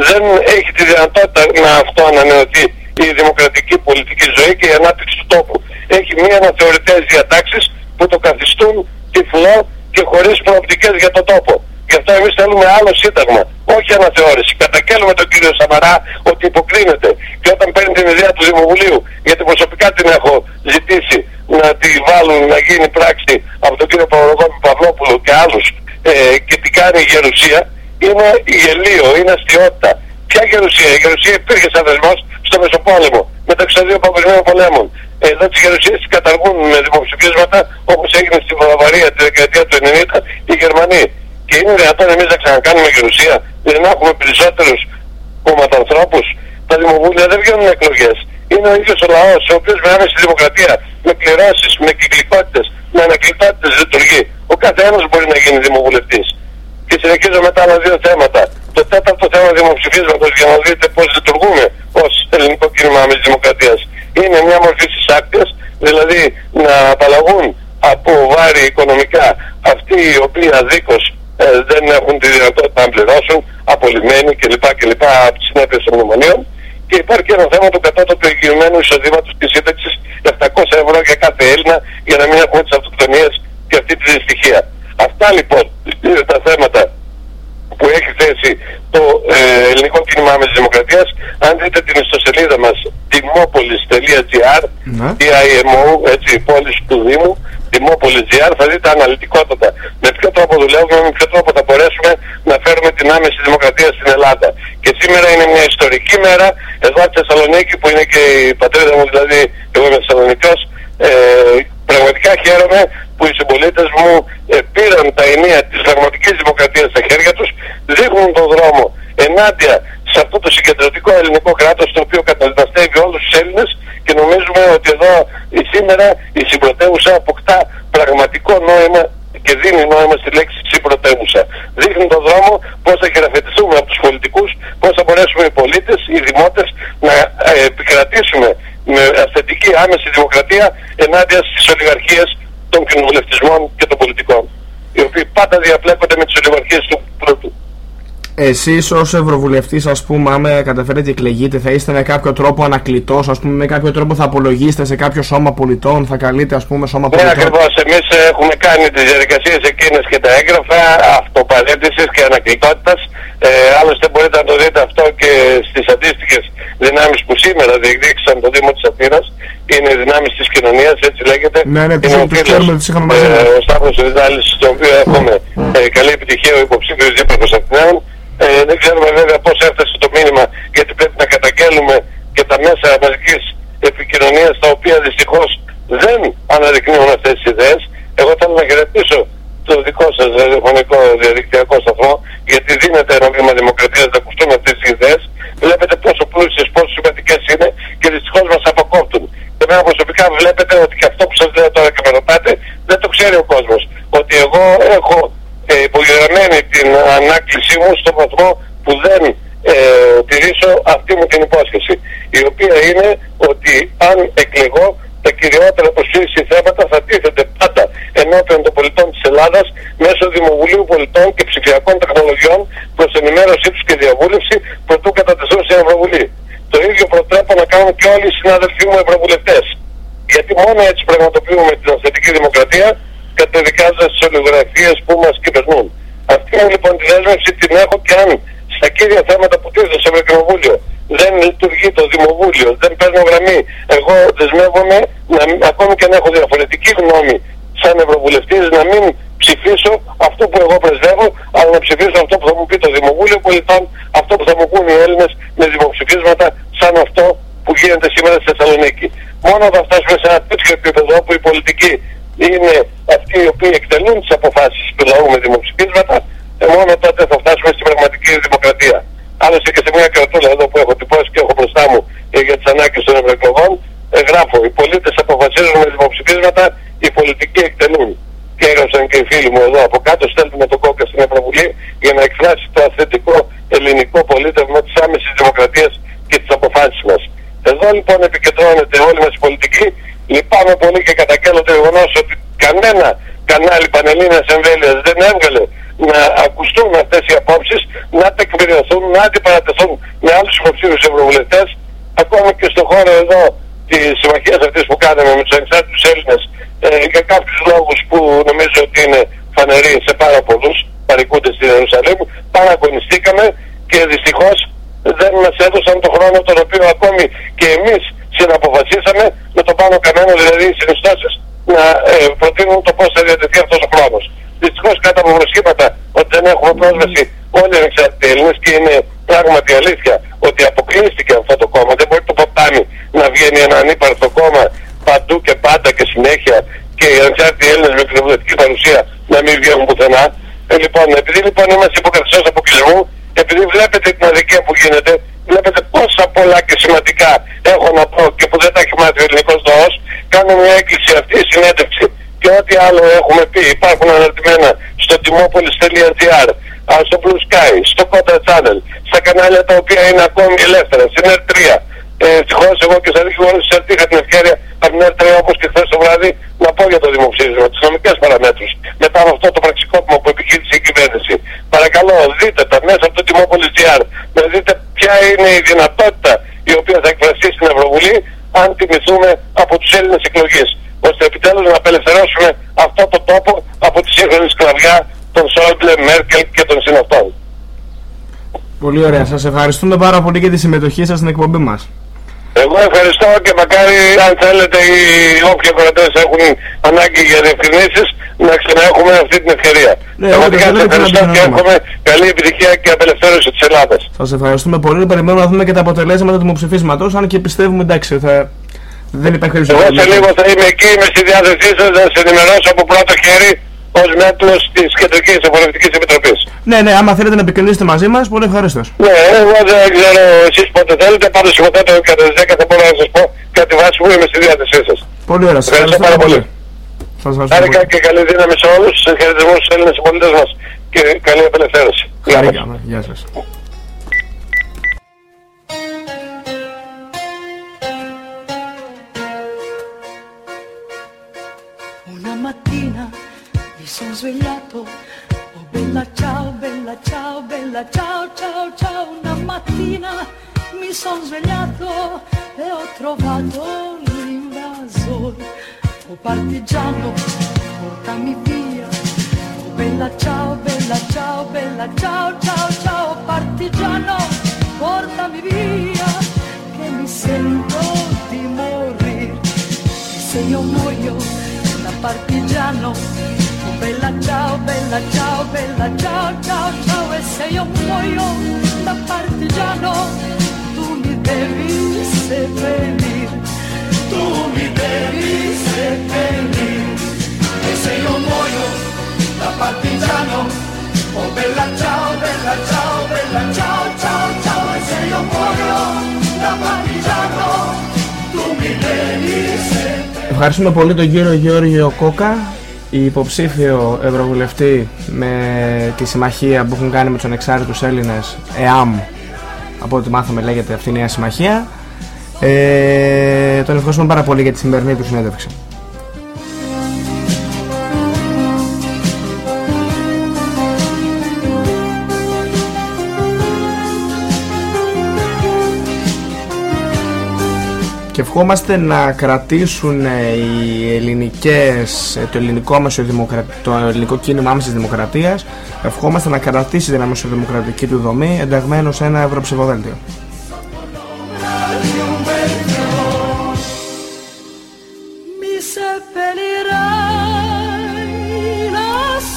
Δεν έχει τη δυνατότητα να αυτό ανανεωθεί η δημοκρατική πολιτική ζωή και η ανάπτυξη του τόπου. Έχει μία αναθεωρητές διατάξεις που το καθιστούν τυφλό και χωρίς προοπτικές για τον τόπο. Γι' αυτό εμείς θέλουμε άλλο σύνταγμα, όχι αναθεώρηση. Κατακέλουμε τον κύριο Σαμαρά ότι υποκρίνεται. Και όταν παίρνει την ιδέα του Δημοβουλίου, γιατί προσωπικά την έχω ζητήσει να τη βάλουν να γίνει πράξη από τον κύριο Παπαδοκόπη Παυλόπουλο και άλλους ε, και τι κάνει η Γερουσία, είναι γελίο, είναι αστείωτα. Ποια Γερουσία, η Γερουσία υπήρχε σαν θεσμός στο Μεσοπόλεμο, μεταξύ των δύο παγκοσμίων πολέμων. Εδώ τις Γερουσίες τις καταργούν με δημοψηφίσματα όπως έγινε στη Βαβαρία τη δεκαετία του 90 οι Γερμανοί. Και είναι δυνατόν εμείς να ξανακάνουμε γερουσία, δηλαδή να έχουμε περισσότερους κομματανθρώπους. Τα δημοβούλια δεν βγαίνουν εκλογές. Είναι ο ίδιος ο λαός, ο οποίος με άμεση δημοκρατία, με κληρώσεις, με κυκλικότητες, με ανακλητότητες λειτουργεί. Ο καθένας μπορεί να γίνει δημοβουλευτής. Και συνεχίζω με τα άλλα δύο θέματα. Το τέταρτο θέμα δημοψηφίσματος για να δείτε πώς λειτουργούμε ως ελληνικό κίνημα άμεσης δημοκρατίας. Είναι μια μορφή της άκτιας, δηλαδή να απαλλαγούν από βάρη οικονομικά αυτοί οι οποίοι αδίκως ε, δεν έχουν τη δυνατότητα να πληρώσουν, απολυμμένοι κλπ. κλπ. από τις συνέπειες των μνημονίων. Και υπάρχει και ένα θέμα του κατώτατου εγγυημένου εισοδήματος της σύνταξης 700 ευρώ για κάθε Έλληνα για να μην έχουμε τις αυτοκτονίες και αυτή τη δυστυχία. Αυτά λοιπόν είναι τα θέματα που έχει θέσει το ε, ελληνικό κίνημα άμεσης δημοκρατίας. Αν δείτε την ιστοσελίδα μας timopolis.gr, Ναι. DIMO, έτσι, πόλης του Δήμου, Timopolis.gr, θα δείτε αναλυτικότατα με ποιο τρόπο δουλεύουμε, με ποιο τρόπο θα μπορέσουμε να φέρουμε την άμεση δημοκρατία στην Ελλάδα. Και σήμερα είναι μια ιστορική μέρα, εδώ στη Θεσσαλονίκη που είναι και η πατρίδα μου, δηλαδή εγώ είμαι Θεσσαλονικός, ε, πραγματικά χαίρομαι που οι συμπολίτες μου ε, πήραν τα ενία της πραγματικής δημοκρατίας στα χέρια τους, δείχνουν τον δρόμο ενάντια σε αυτό το συγκεντρωτικό ελληνικό κράτος το οποίο καταδυναστεύει όλους τους Έλληνες και νομίζουμε ότι εδώ η σήμερα η συμπρωτεύουσα αποκτά πραγματικό νόημα και δίνει νόημα στη λέξη συμπρωτεύουσα. Δείχνει τον δρόμο πώς θα χειραφετηθούμε από τους πολιτικούς, πώς θα μπορέσουμε οι πολίτες, οι δημότες να ε, επικρατήσουμε με αυθεντική άμεση δημοκρατία ενάντια στις ολιγαρχίες των κοινοβουλευτισμών και των πολιτικών οι οποίοι πάντα διαπλέκονται με τις ολιγαρχίες του πλούτου. Εσείς ως Ευρωβουλευτής, ας πούμε, άμα καταφέρετε και εκλεγείτε, θα είστε με κάποιο τρόπο ανακλητός, ας πούμε, με κάποιο τρόπο θα απολογίσετε σε κάποιο σώμα πολιτών, θα καλείτε, ας πούμε, σώμα Ναι, πολιτών; ακριβώς. Εμείς ε, έχουμε κάνει τις διαδικασίες εκείνες και τα έγγραφα αυτοπαρέντησης και ανακλητότητας. Ε, άλλωστε μπορείτε να το δείτε αυτό και στις αντίστοιχες δυνάμεις που σήμερα διεκδίκησαν το Δήμο της Αθήνας. Είναι οι δυνάμεις της κοινωνίας, έτσι λέγεται. Ναι, ναι, τις- Είναι ο τις φίλος, ξέρουμε, τις είχαμε μαζί μας. ε, ο Σταύρος Βιδάλης, στον οποίο έχουμε ε, καλή επιτυχία ο υποψήφιος δήμαρχος Αθηναίων. Ε, δεν ξέρουμε βέβαια πώς έφτασε το μήνυμα, γιατί πρέπει να καταγγέλουμε και τα μέσα μαζικής επικοινωνίας, τα οποία δυστυχώς δεν αναδεικνύουν αυτές τις ιδέες. Εγώ θέλω να χαιρετήσω το δικό σας ραδιοφωνικό διαδικτυακό σταθμό, γιατί δίνεται ένα βήμα δημοκρατίας να ακουστούν αυτές τις ιδέες. Βλέπετε πόσο πλούσιες, πόσο σημαντικές είναι και δυστυχώς μας αποκόπτουν. Και εμένα προσωπικά βλέπετε ότι και αυτό που σας λέω τώρα και με ρωτάτε, δεν το ξέρει ο κόσμος. Ότι εγώ έχω ε, υπογεγραμμένη την ανάκλησή μου στον βαθμό που δεν ε, τηρήσω αυτή μου την υπόσχεση. Η οποία είναι ότι αν εκλεγώ τα κυριότερα προσφύγηση θέματα θα τίθεται πάντα ενώπιον των πολιτών της Ελλάδας μέσω Δημοβουλίου Πολιτών και ψηφιακών τεχνολογιών προς ενημέρωσή τους και διαβούλευση προτού κατατεθούν σε Ευρωβουλή. Το ίδιο προτρέπω να κάνουν και όλοι οι συνάδελφοί μου Ευρωβουλευτές. Γιατί μόνο έτσι πραγματοποιούμε την αυθεντική δημοκρατία καταδικάζοντας τις ολιγραφίες που μας κυβερνούν. Αυτή είναι λοιπόν τη δέσμευση την έχω και αν στα κύρια θέματα που τίθεται στο Ευρωκοινοβούλιο δεν λειτουργεί το Δημοβούλιο, δεν παίρνω γραμμή. Εγώ δεσμεύομαι, να, ακόμη και αν έχω διαφορετική γνώμη σαν Ευρωβουλευτής, να μην ψηφίσω αυτό που εγώ πρεσβεύω, αλλά να ψηφίσω αυτό που θα μου πει το Δημοβούλιο Πολιτών, αυτό που θα μου πούν οι Έλληνες με δημοψηφίσματα σαν αυτό που γίνεται σήμερα στη Θεσσαλονίκη. Μόνο θα φτάσουμε σε ένα τέτοιο επίπεδο όπου οι πολιτικοί είναι αυτοί οι οποίοι εκτελούν τις αποφάσεις του λαού με δημοψηφίσματα, ε, μόνο τότε θα φτάσουμε στην πραγματική δημοκρατία. Άλλωστε και σε μια κρατούλα εδώ που έχω τυπώσει και έχω μπροστά μου ε, για τις ανάγκες των ευρωεκλογών, ε, γράφω, οι πολίτες αποφασίζουν με δημοψηφίσματα, οι πολιτικοί εκτελούν. Και έγραψαν και οι φίλοι μου εδώ από κάτω, στέλνουμε τον κόκα στην Ευρωβουλή για να εκφράσει το αθλητικό ελληνικό πολίτευμα της άμεσης δημοκρατίας και τις αποφάσεις μας. Εδώ λοιπόν επικεντρώνεται όλη μας η πολιτική. Λυπάμαι πολύ και κατακέλω το γεγονός ότι κανένα κανάλι Πανελλήνιας Εμβέλειας δεν έβγαλε να ακουστούν αυτές οι απόψεις, να τεκμηριωθούν, να αντιπαρατεθούν με άλλους υποψήφιους ευρωβουλευτές, ακόμα και στον χώρο εδώ τη συμμαχία αυτής που κάναμε με τους ανεξάρτητους Έλληνες ε, για κάποιους λόγους που νομίζω ότι είναι φανεροί σε πάρα πολλούς παρικούνται στην Ιερουσαλήμ, παραγωνιστήκαμε και δυστυχώς δεν μας έδωσαν τον χρόνο τον οποίο ακόμη και εμείς συναποφασίσαμε με το πάνω κανένα δηλαδή οι συνιστώσεις να ε, προτείνουν το πώς θα διατεθεί αυτός ο χρόνος. Δυστυχώς κάτω από προσχήματα ότι δεν έχουμε πρόσβαση όλοι οι ανεξάρτητοι Έλληνες και είναι πράγματι αλήθεια ότι αποκλείστηκε αυτό το κόμμα. Δεν μπορεί το ποτάμι να βγαίνει ένα ανύπαρκτο κόμμα παντού και πάντα και συνέχεια και οι ανεξάρτητοι Έλληνες με κοινοβουλευτική παρουσία να μην βγαίνουν πουθενά. Ε, λοιπόν, επειδή λοιπόν είμαστε υποκαθιστός αποκλεισμού, επειδή βλέπετε την αδικία που γίνεται, βλέπετε πόσα πολλά και σημαντικά έχω να πω και που δεν τα έχει μάθει ο ελληνικός λαός, κάνω μια έκκληση αυτή η συνέντευξη και ό,τι άλλο έχουμε πει υπάρχουν αναρτημένα στο timopolis.gr, στο Blue Sky, στο Kota Channel, στα κανάλια τα οποία είναι ακόμη ελεύθερα, στην R3. Ε, Ευτυχώς εγώ και σαν δικηγόρος της είχα την ευκαιρία από την R3 όπως και χθες το βράδυ να πω για το δημοψήφισμα, τις νομικές παραμέτρους, μετά από αυτό το πραξικόπημα που επιχείρησε η κυβέρνηση. Παρακαλώ, δείτε τα μέσα από το Timopolis.gr, να δείτε ποια είναι η δυνατότητα η οποία θα εκφραστεί στην Ευρωβουλή αν τιμηθούμε από τους Έλληνες εκλογές ώστε επιτέλους να απελευθερώσουμε αυτό το τόπο από τη σύγχρονη σκλαβιά των Σόιμπλε, Μέρκελ και των συναυτών. Πολύ ωραία. Σας ευχαριστούμε πάρα πολύ για τη συμμετοχή σας στην εκπομπή μας. Εγώ ευχαριστώ και μακάρι αν θέλετε οι όποιοι ακροατές έχουν ανάγκη για διευκρινήσεις να ξαναέχουμε αυτή την ευκαιρία. Ναι, Πραγματικά όντως, σας δεν ευχαριστώ είναι και κανένα εύχομαι καλή επιτυχία και απελευθέρωση της Ελλάδας. Σας ευχαριστούμε πολύ. Περιμένουμε να δούμε και τα αποτελέσματα του δημοψηφίσματος, αν και πιστεύουμε εντάξει θα... δεν υπάρχει Εγώ περίπτωση. σε λίγο θα είμαι εκεί, είμαι στη διάθεσή σας να σας ενημερώσω από πρώτο χέρι ως μέλος της Κεντρικής Εφορευτικής Επιτροπής. Ναι, ναι, άμα θέλετε να επικοινωνήσετε μαζί μας, πολύ ευχαριστώ. Ναι, εγώ δεν ξέρω εσείς πότε θέλετε, πάντως υποθέτω κατά τις 10 θα μπορώ να σας πω κάτι βάση που είμαι στη διάθεσή σας. Πολύ ωραία. Σας Ευχαριστώ πάρα πολύ. Σας ευχαριστώ Χάρηκα πολύ. και καλή δύναμη σε όλους, σε χαιρετισμούς στους Έλληνες συμπολίτες μας και καλή απελευθέρωση. Γεια σας. Χαρήκαμε. Γεια σας. Una mattina mi sono svegliato, oh bella ciao, bella ciao, bella ciao, ciao, ciao. Una mattina mi sono svegliato e ho trovato l'invasore. Oh partigiano, portami via. Bella ciao, bella ciao, bella ciao, ciao, ciao. Partigiano, portami via, che mi sento di morire. Se io muoio da partigiano, bella ciao, bella ciao, bella ciao, ciao, ciao, e se io muoio da partigiano, tu mi devi seppellire, tu mi devi seppellire, E se io muoio da partigiano, oh bella ciao, bella ciao, bella ciao, ciao, ciao. E se io muoio da partigiano, tu mi devi seppellire. Ευχαριστούμε πολύ τον κύριο Γιώργιο Κόκα, υποψήφιο ευρωβουλευτή με τη συμμαχία που έχουν κάνει με τους ανεξάρτητους Έλληνες ΕΑΜ από ό,τι μάθαμε λέγεται αυτή η νέα συμμαχία ε, τον ευχαριστούμε πάρα πολύ για τη σημερινή του συνέντευξη και ευχόμαστε να κρατήσουν ε, οι ελληνικές, ε, το ελληνικό, μεσοδημοκρα... το ελληνικό κίνημα άμεσης δημοκρατίας ευχόμαστε να κρατήσει την αμεσοδημοκρατική του δομή ενταγμένος σε ένα ευρωψηφοδέλτιο.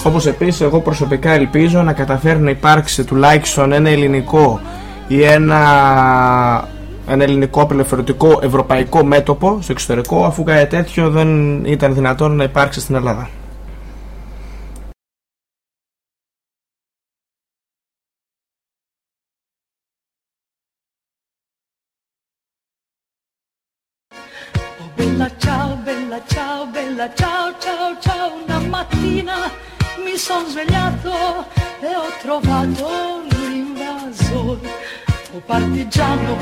Όπως επίσης εγώ προσωπικά ελπίζω να καταφέρει να υπάρξει τουλάχιστον ένα ελληνικό ή ένα, ένα ελληνικό απελευθερωτικό ευρωπαϊκό μέτωπο στο εξωτερικό αφού κάτι τέτοιο δεν ήταν δυνατόν να υπάρξει στην Ελλάδα. Bella ciao, bella ciao, bella ciao, ciao, ciao. Una mattina mi sono svegliato e ho trovato l'invasore. Oh partigiano,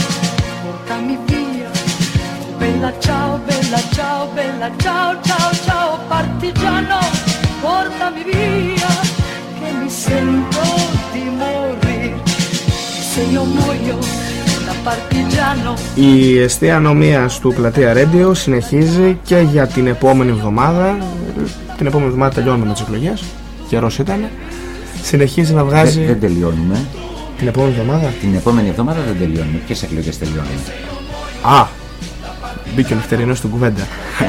portami via. Oh, bella ciao, bella ciao, bella ciao, ciao, ciao. Partigiano, portami via. Che mi sento di morire. Se io muoio da partigiano. Η αιστεία ανομίας του Πλατεία Radio συνεχίζει και για την επόμενη εβδομάδα. Την επόμενη εβδομάδα τελειώνουμε με τις εκλογές. Καιρός ήταν. Συνεχίζει να βγάζει Δεν, δεν τελειώνουμε. Την επόμενη εβδομάδα; Την επόμενη εβδομάδα δεν τελειώνουμε. Ποιες εκλογές τελειώνουν. Α, μπήκε ο νυχτερινός στην κουβέντα.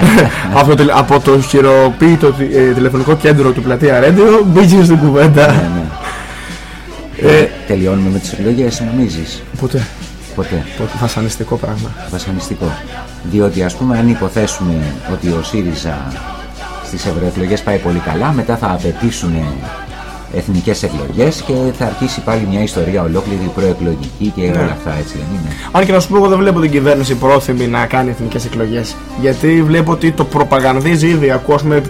*laughs* από, το, τελε- από το χειροποίητο ε, τηλεφωνικό κέντρο του Πλατεία Radio μπήκε στην κουβέντα. ναι, ναι. Ε, Τελειώνουμε με τις εκλογές, νομίζεις; ποτέ, Ποτέ. ποτέ. Βασανιστικό πράγμα. Βασανιστικό. Διότι, ας πούμε, αν υποθέσουμε ότι ο ΣΥΡΙΖΑ στις ευρωεκλογές πάει πολύ καλά, μετά θα απαιτήσουν εθνικές εκλογές και θα αρχίσει πάλι μια ιστορία ολόκληρη προεκλογική και Ναι. όλα αυτά, έτσι δεν είναι; Αν και να σου πω, εγώ δεν βλέπω την κυβέρνηση πρόθυμη να κάνει εθνικές εκλογές. Γιατί βλέπω ότι το προπαγανδίζει ήδη. Ακούσουμε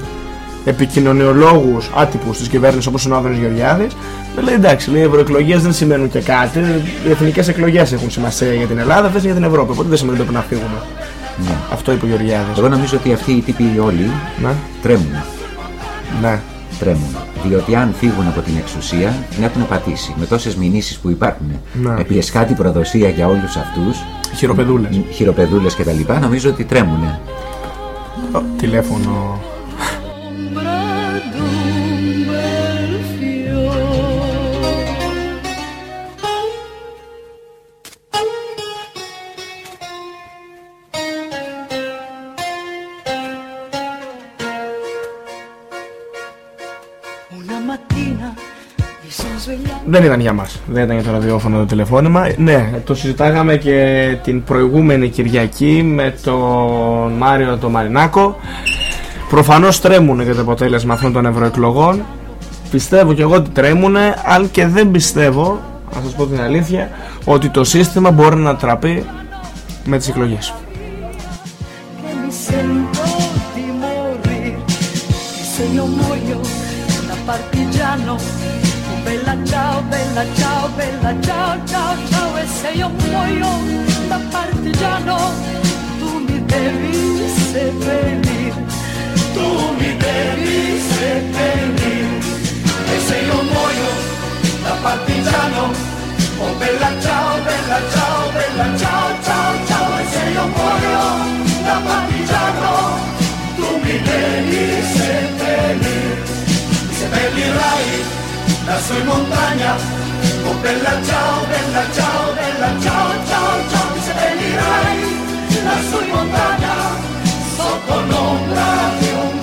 επικοινωνιολόγους άτυπους της κυβέρνησης όπως είναι ο Άδωνης Γεωργιάδης. Δεν λέει εντάξει, λέει οι ευρωεκλογές δεν σημαίνουν και κάτι. Οι εθνικές εκλογές έχουν σημασία για την Ελλάδα, αυτές για την Ευρώπη. Οπότε δεν σημαίνει ότι πρέπει να φύγουμε. Ναι. Αυτό είπε ο Γεωργιάδης. Εγώ νομίζω ότι αυτοί οι τύποι όλοι Ναι, τρέμουν. ναι. Τρέμουν. Διότι αν φύγουν από την εξουσία, την έχουν πατήσει. Με τόσες μηνύσεις που υπάρχουν Ναι. επί εσκάτη προδοσία για όλους αυτούς, Χειροπεδούλες. χειροπεδούλες κτλ., νομίζω ότι τρέμουν. Τηλέφωνο. Δεν ήταν για μας, δεν ήταν για το ραδιόφωνο το τηλεφώνημα. Ναι, το συζητάγαμε και την προηγούμενη Κυριακή με τον Μάριο τον Μαρινάκο. Προφανώς τρέμουν για το αποτέλεσμα αυτών των ευρωεκλογών. Πιστεύω και εγώ ότι τρέμουν, αν και δεν πιστεύω, να σας πω την αλήθεια, ότι το σύστημα μπορεί να τραπεί με τις εκλογές. Bella ciao bella ciao bella ciao ciao ciao e se io muoio da partigiano tu mi devi seppellire tu mi devi seppellire e se io muoio da partigiano oh bella ciao bella ciao bella ciao ciao ciao e se io muoio da partigiano tu mi devi seppellire mi seppellirai la en montaña, con bella chao, bella chao, bella chao, chao, chao, dice venirai. Nació en montaña, sotto l'ombra di un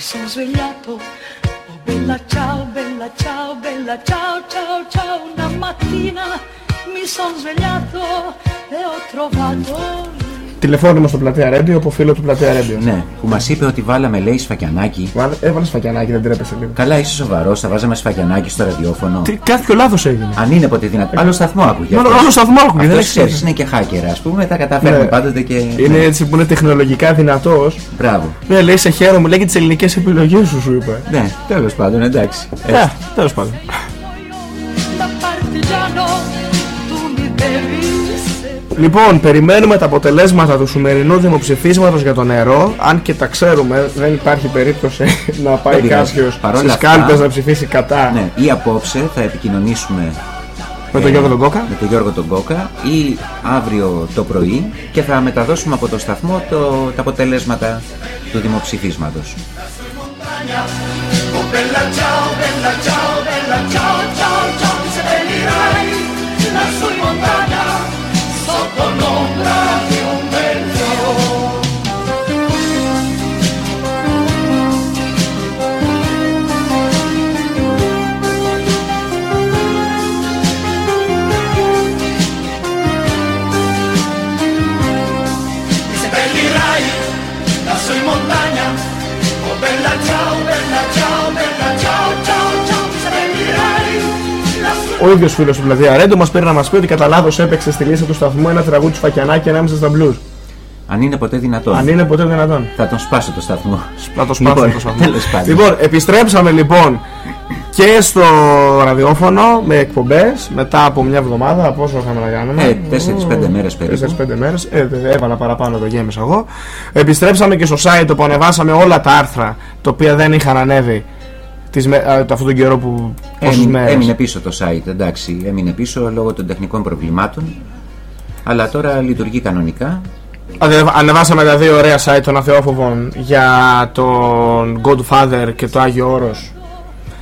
mi sono svegliato. Oh bella ciao, bella ciao, bella ciao, ciao, ciao. Una mattina mi sono svegliato e ho trovato Τηλεφώνημα στο πλατεία Ρέντιο από φίλο του πλατεία Ρέντιο. Ναι, που μας είπε ότι βάλαμε, λέει, σφακιανάκι. Έβαλε σφακιανάκι, δεν τρέπεσαι λίγο. Καλά, είσαι σοβαρός, θα βάζαμε σφακιανάκι στο ραδιόφωνο. Τι, κάτι πιο λάθος έγινε. Αν είναι ποτέ δυνατό. Άλλο σταθμό άκουγε. Μόνο αυτός. άλλο σταθμό άκουγε, δεν Αυτός, ξέρεις. ξέρεις, είναι και hacker, ας πούμε, τα καταφέρνει Ναι. πάντοτε και. Είναι έτσι που είναι τεχνολογικά δυνατός. Μπράβο. Ναι, λέει σε χαίρομαι, λέει και τι ελληνικές επιλογές σου, σου είπε. Ναι, τέλος πάντων, εντάξει. Ε, τέλος πάντων. Λοιπόν, περιμένουμε τα αποτελέσματα του σημερινού δημοψηφίσματος για το νερό. Αν και τα ξέρουμε, δεν υπάρχει περίπτωση *laughs* να πάει Δεν πειράζει. κάποιος Παρόλα στις αυτά- κάλπες να ψηφίσει κατά Ναι, ή απόψε θα επικοινωνήσουμε με τον ε, Γιώργο τον Κόκα. με τον Γιώργο τον Κόκα ή αύριο το πρωί και θα μεταδώσουμε από το σταθμό το, τα αποτελέσματα του δημοψηφίσματος. Ο ίδιος φίλος του πλατεία Ρέντο μας πήρε να μας πει ότι κατά λάθος έπαιξε στη λίστα του σταθμού ένα τραγούδι του Φακιανάκη ανάμεσα στα μπλουζ. Αν είναι ποτέ δυνατόν. Αν είναι ποτέ δυνατόν. Θα τον σπάσω το σταθμό. Να το σπάσουμε Λοιπόν, το σταθμό. τέλος πάντων. Λοιπόν, επιστρέψαμε λοιπόν και στο ραδιόφωνο με εκπομπές μετά από μια εβδομάδα. Πόσο είχαμε να κάνουμε. Ε, τέσσερις-πέντε μέρες περίπου. 4-5 μέρες. Ε, δε- έβαλα παραπάνω το γέμισα εγώ. Επιστρέψαμε και στο site όπου ανεβάσαμε όλα τα άρθρα τα οποία δεν είχαν ανέβει τις, με- α, αυτόν τον καιρό που. πόσες Έμεινε, μέρες. έμεινε πίσω το site, εντάξει. Έμεινε πίσω λόγω των τεχνικών προβλημάτων. Αλλά τώρα λειτουργεί κανονικά. Ανεβα- Ανεβάσαμε τα δύο ωραία site των Αθεόφοβων για τον Godfather και το Άγιο Όρος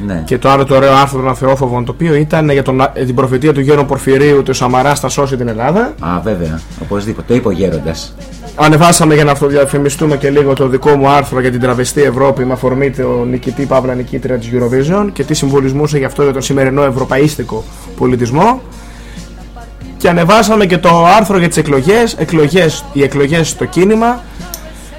Ναι. και το άλλο το ωραίο άρθρο των Αθεόφοβων το οποίο ήταν για τον, την προφητεία του Γέρον Πορφυρίου του Σαμαρά θα σώσει την Ελλάδα. Α, βέβαια. Οπωσδήποτε. Το είπε ο Γέροντας. Ανεβάσαμε για να αυτοδιαφημιστούμε και λίγο το δικό μου άρθρο για την τραβεστή Ευρώπη με αφορμή το νικητή Παύλα νικήτρια της Eurovision και τι συμβολισμούσε γι' αυτό για τον σημερινό ευρωπαίστικο πολιτισμό. Και ανεβάσαμε και το άρθρο για τις εκλογές, εκλογές οι εκλογές στο κίνημα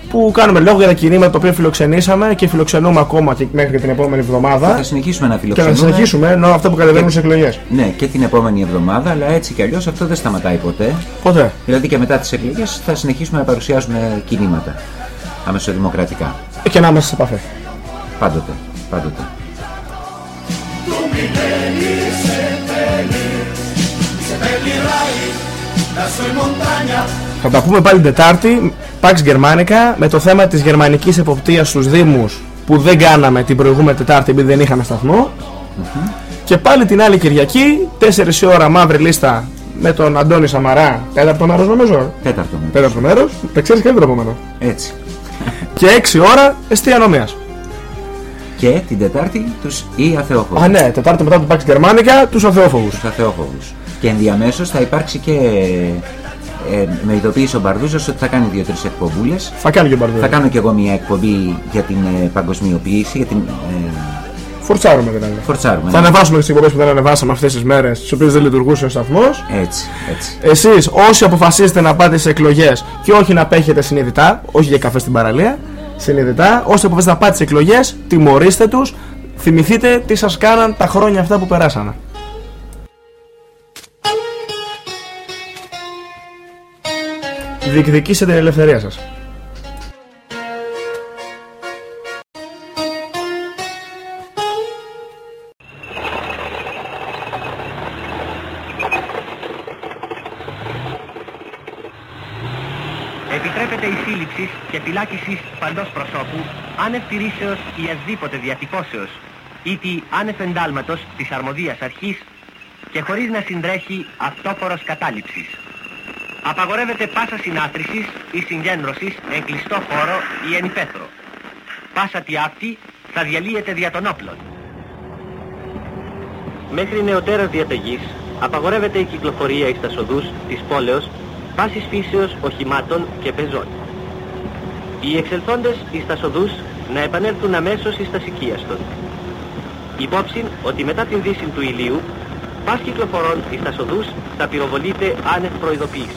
που κάνουμε λόγο για τα κινήματα τα οποία φιλοξενήσαμε και φιλοξενούμε ακόμα και μέχρι και την επόμενη Θα εβδομάδα συνεχίσουμε να και να φιλοξενούμε. συνεχίσουμε ενώ αυτά που κατεβαίνουν στις εκλογές. Ναι, και την επόμενη εβδομάδα, αλλά έτσι κι αλλιώς αυτό δεν σταματάει ποτέ. Ποτέ. Δηλαδή και μετά τις εκλογές θα συνεχίσουμε να παρουσιάζουμε κινήματα. Αμεσοδημοκρατικά. Και να είμαστε σε επαφή. Πάντοτε. Πάντοτε. tu mi devi seppellire Ti seppellirai lassù in montagna Θα τα πούμε πάλι την Τετάρτη, Pax Germanica, με το θέμα της γερμανικής εποπτείας στους Δήμους που δεν κάναμε την προηγούμενη Τετάρτη επειδή δεν είχαμε σταθμό. Και πάλι την άλλη Κυριακή, 4 η ώρα μαύρη λίστα με τον Αντώνη Σαμαρά, τέταρτο μέρος νομίζω. Τέταρτο μέρος. Τέταρτο μέρος, τα ξέρεις καλύτερα από μένα. Έτσι. Και 6 ώρα εστία νομίας. Και την Τετάρτη τους ή αθεόφοβους. Α ναι, Τετάρτη μετά το Pax Germanica, τους αθεόφοβους. Τους αθεόφοβους. Και ενδιαμέσως θα υπάρξει και. Ε, με ειδοποίησε ο Μπαρδούζος ότι θα κάνει δύο-τρεις εκπομπούλες. Θα κάνει και μπαρδί. Θα κάνω κι εγώ μια εκπομπή για την ε, παγκοσμιοποίηση, για την. Ε, Φορτσάρουμε δηλαδή. φορτσάρουμε. Θα ναι. ανεβάσουμε τις εκπομπές που δεν ανεβάσαμε αυτές τις μέρες, τις οποίες δεν λειτουργούσε ο σταθμός. Έτσι, έτσι. Εσείς όσοι αποφασίσετε να πάτε σε εκλογές και όχι να πέχετε συνειδητά, όχι για καφέ στην παραλία, συνειδητά, όσοι αποφασίσετε να πάτε σε εκλογές, τιμωρήστε τους, θυμηθείτε τι σας κάναν τα χρόνια αυτά που περάσανε. Διεκδικήσετε την ελευθερία σας. Επιτρέπεται η σύλληψη και φυλάκιση παντός προσώπου άνευ τηρήσεως ή ασδήποτε διατυπώσεως ή τη άνευ εντάλματος της αρμοδίας αρχής και χωρίς να συντρέχει αυτόφορος κατάληψης. Απαγορεύεται πάσα συνάθρησης ή συγκέντρωσης εν κλειστό χώρο ή εν υπαίθρο. Πάσα τι αυτή θα διαλύεται δια των όπλων. Μέχρι νεωτέρας διαταγής απαγορεύεται η κυκλοφορία εις τα οδούς της πόλεως πάσης φύσεως οχημάτων και πεζών. οι εξελθόντες εις τα σοδούς να επανέλθουν αμέσως εις τα σικίαστον. Υπόψη ότι μετά την δύση του ηλίου, πας κυκλοφορών εις τα σοδούς θα πυροβολείται άνευ προειδοποίησης.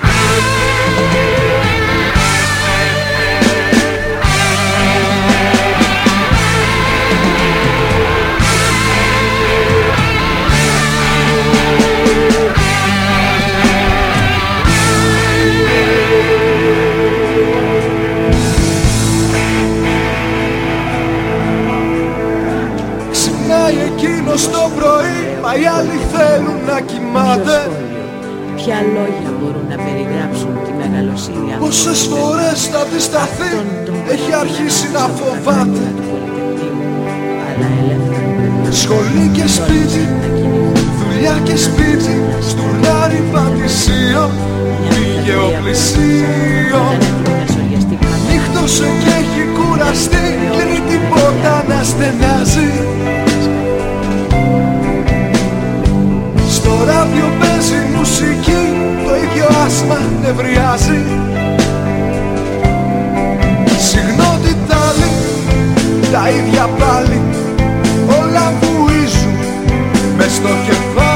Ξυπνάει εκείνος το πρωί Μα οι άλλοι θέλουν να Ποιο κοιμάται σχόλιο. Ποια λόγια μπορούν να περιγράψουν τη μεγαλοσύνη αυτού Πόσες του φορές θα αντισταθεί αυτόν τον Έχει παιδί αρχίσει που να ήταν φοβάται. του Πολυτεχνείου, αλλά ελεύθερο. Σχολή και σπίτι Δουλειά και σπίτι Στουρνάρι πατησίο Πήγε ο πλησίο Νύχτωσε και έχει κουραστεί Κλείνει τίποτα να στενάζει Στο ράδιο παίζει μουσική Το ίδιο άσμα νευριάζει. Συγνότητα άλλη Τα ίδια πάλι Όλα βουίζουν Μες στο κεφάλι